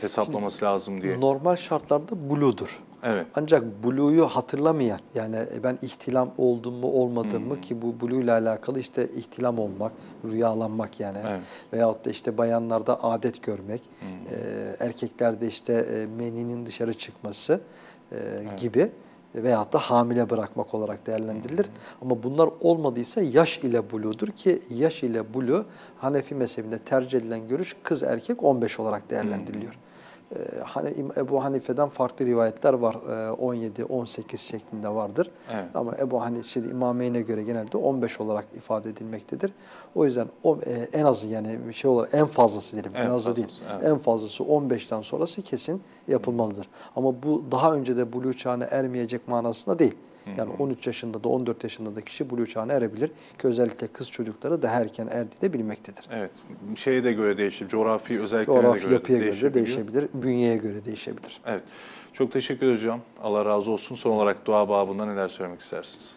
hesaplaması lazım diye. Normal şartlarda buludur. Evet. Ancak buluyu hatırlamayan yani ben ihtilam oldum mu olmadım Hmm. mı ki bu buluyla alakalı işte ihtilam olmak, rüyalanmak yani Evet. veyahut da işte bayanlarda adet görmek, Hmm. e, erkeklerde işte e, meninin dışarı çıkması e, gibi veyahut da hamile bırakmak olarak değerlendirilir. Ama bunlar olmadıysa yaş ile buludur ki yaş ile bulu Hanefi mezhebinde tercih edilen görüş kız erkek 15 olarak değerlendiriliyor. Ee, hani İm- Ebu Hanife'den farklı rivayetler var. Ee, 17, 18 şeklinde vardır. Evet. Ama Ebu Hanife şey, İmameyn'e göre genelde 15 olarak ifade edilmektedir. O yüzden o e, en azı yani şey olarak en fazlası diyelim. En, En azı değil. fazlası, evet. En fazlası 15'ten sonrası kesin yapılmalıdır. Ama bu daha önce de buluğ çağına ermeyecek manasında değil. Yani 13 yaşında da 14 yaşında da kişi buluğ çağına erebilir ki özellikle kız çocukları daha erken erdiği de bilmektedir. Evet. Şeye de göre değişir. Coğrafi özelliklerine de Coğrafi göre yapıya göre de değişebiliyor. değişebilir, bünyeye göre değişebilir. Evet. Çok teşekkür ederim hocam. Allah razı olsun. Son olarak dua babında neler söylemek istersiniz?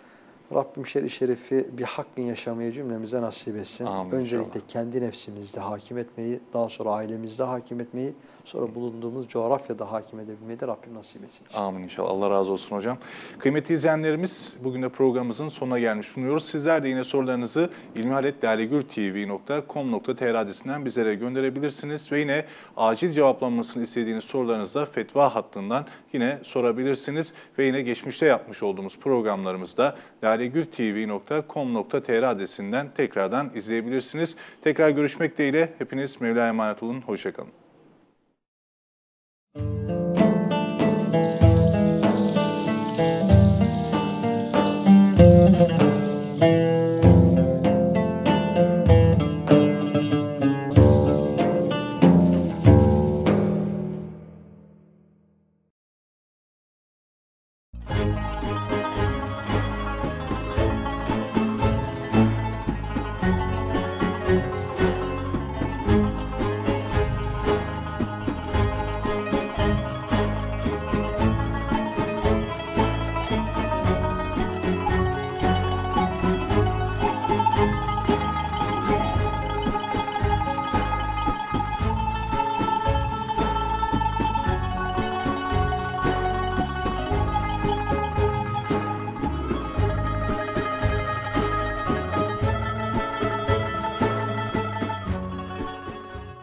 Rabbim şer-i şerifi bir hakkın yaşamayı cümlemize nasip etsin. Amin Öncelikle inşallah. kendi nefsimizde hakim etmeyi, daha sonra ailemizde hakim etmeyi, sonra bulunduğumuz coğrafyada hakim edebilmeyi de Rabbim nasip etsin. Amin inşallah. Allah razı olsun hocam. Kıymetli izleyenlerimiz bugün de programımızın sonuna gelmiş bulunuyoruz. Sizler de yine sorularınızı ilmihaletlalegültv.com.tr adresinden bizlere gönderebilirsiniz. Ve yine acil cevaplanmasını istediğiniz sorularınızda fetva hattından yine sorabilirsiniz. Ve yine geçmişte yapmış olduğumuz programlarımızda lalegültv.com.tr adresinden tekrardan izleyebilirsiniz. Tekrar görüşmek dileğiyle hepiniz Mevla'ya emanet olun. Hoşçakalın.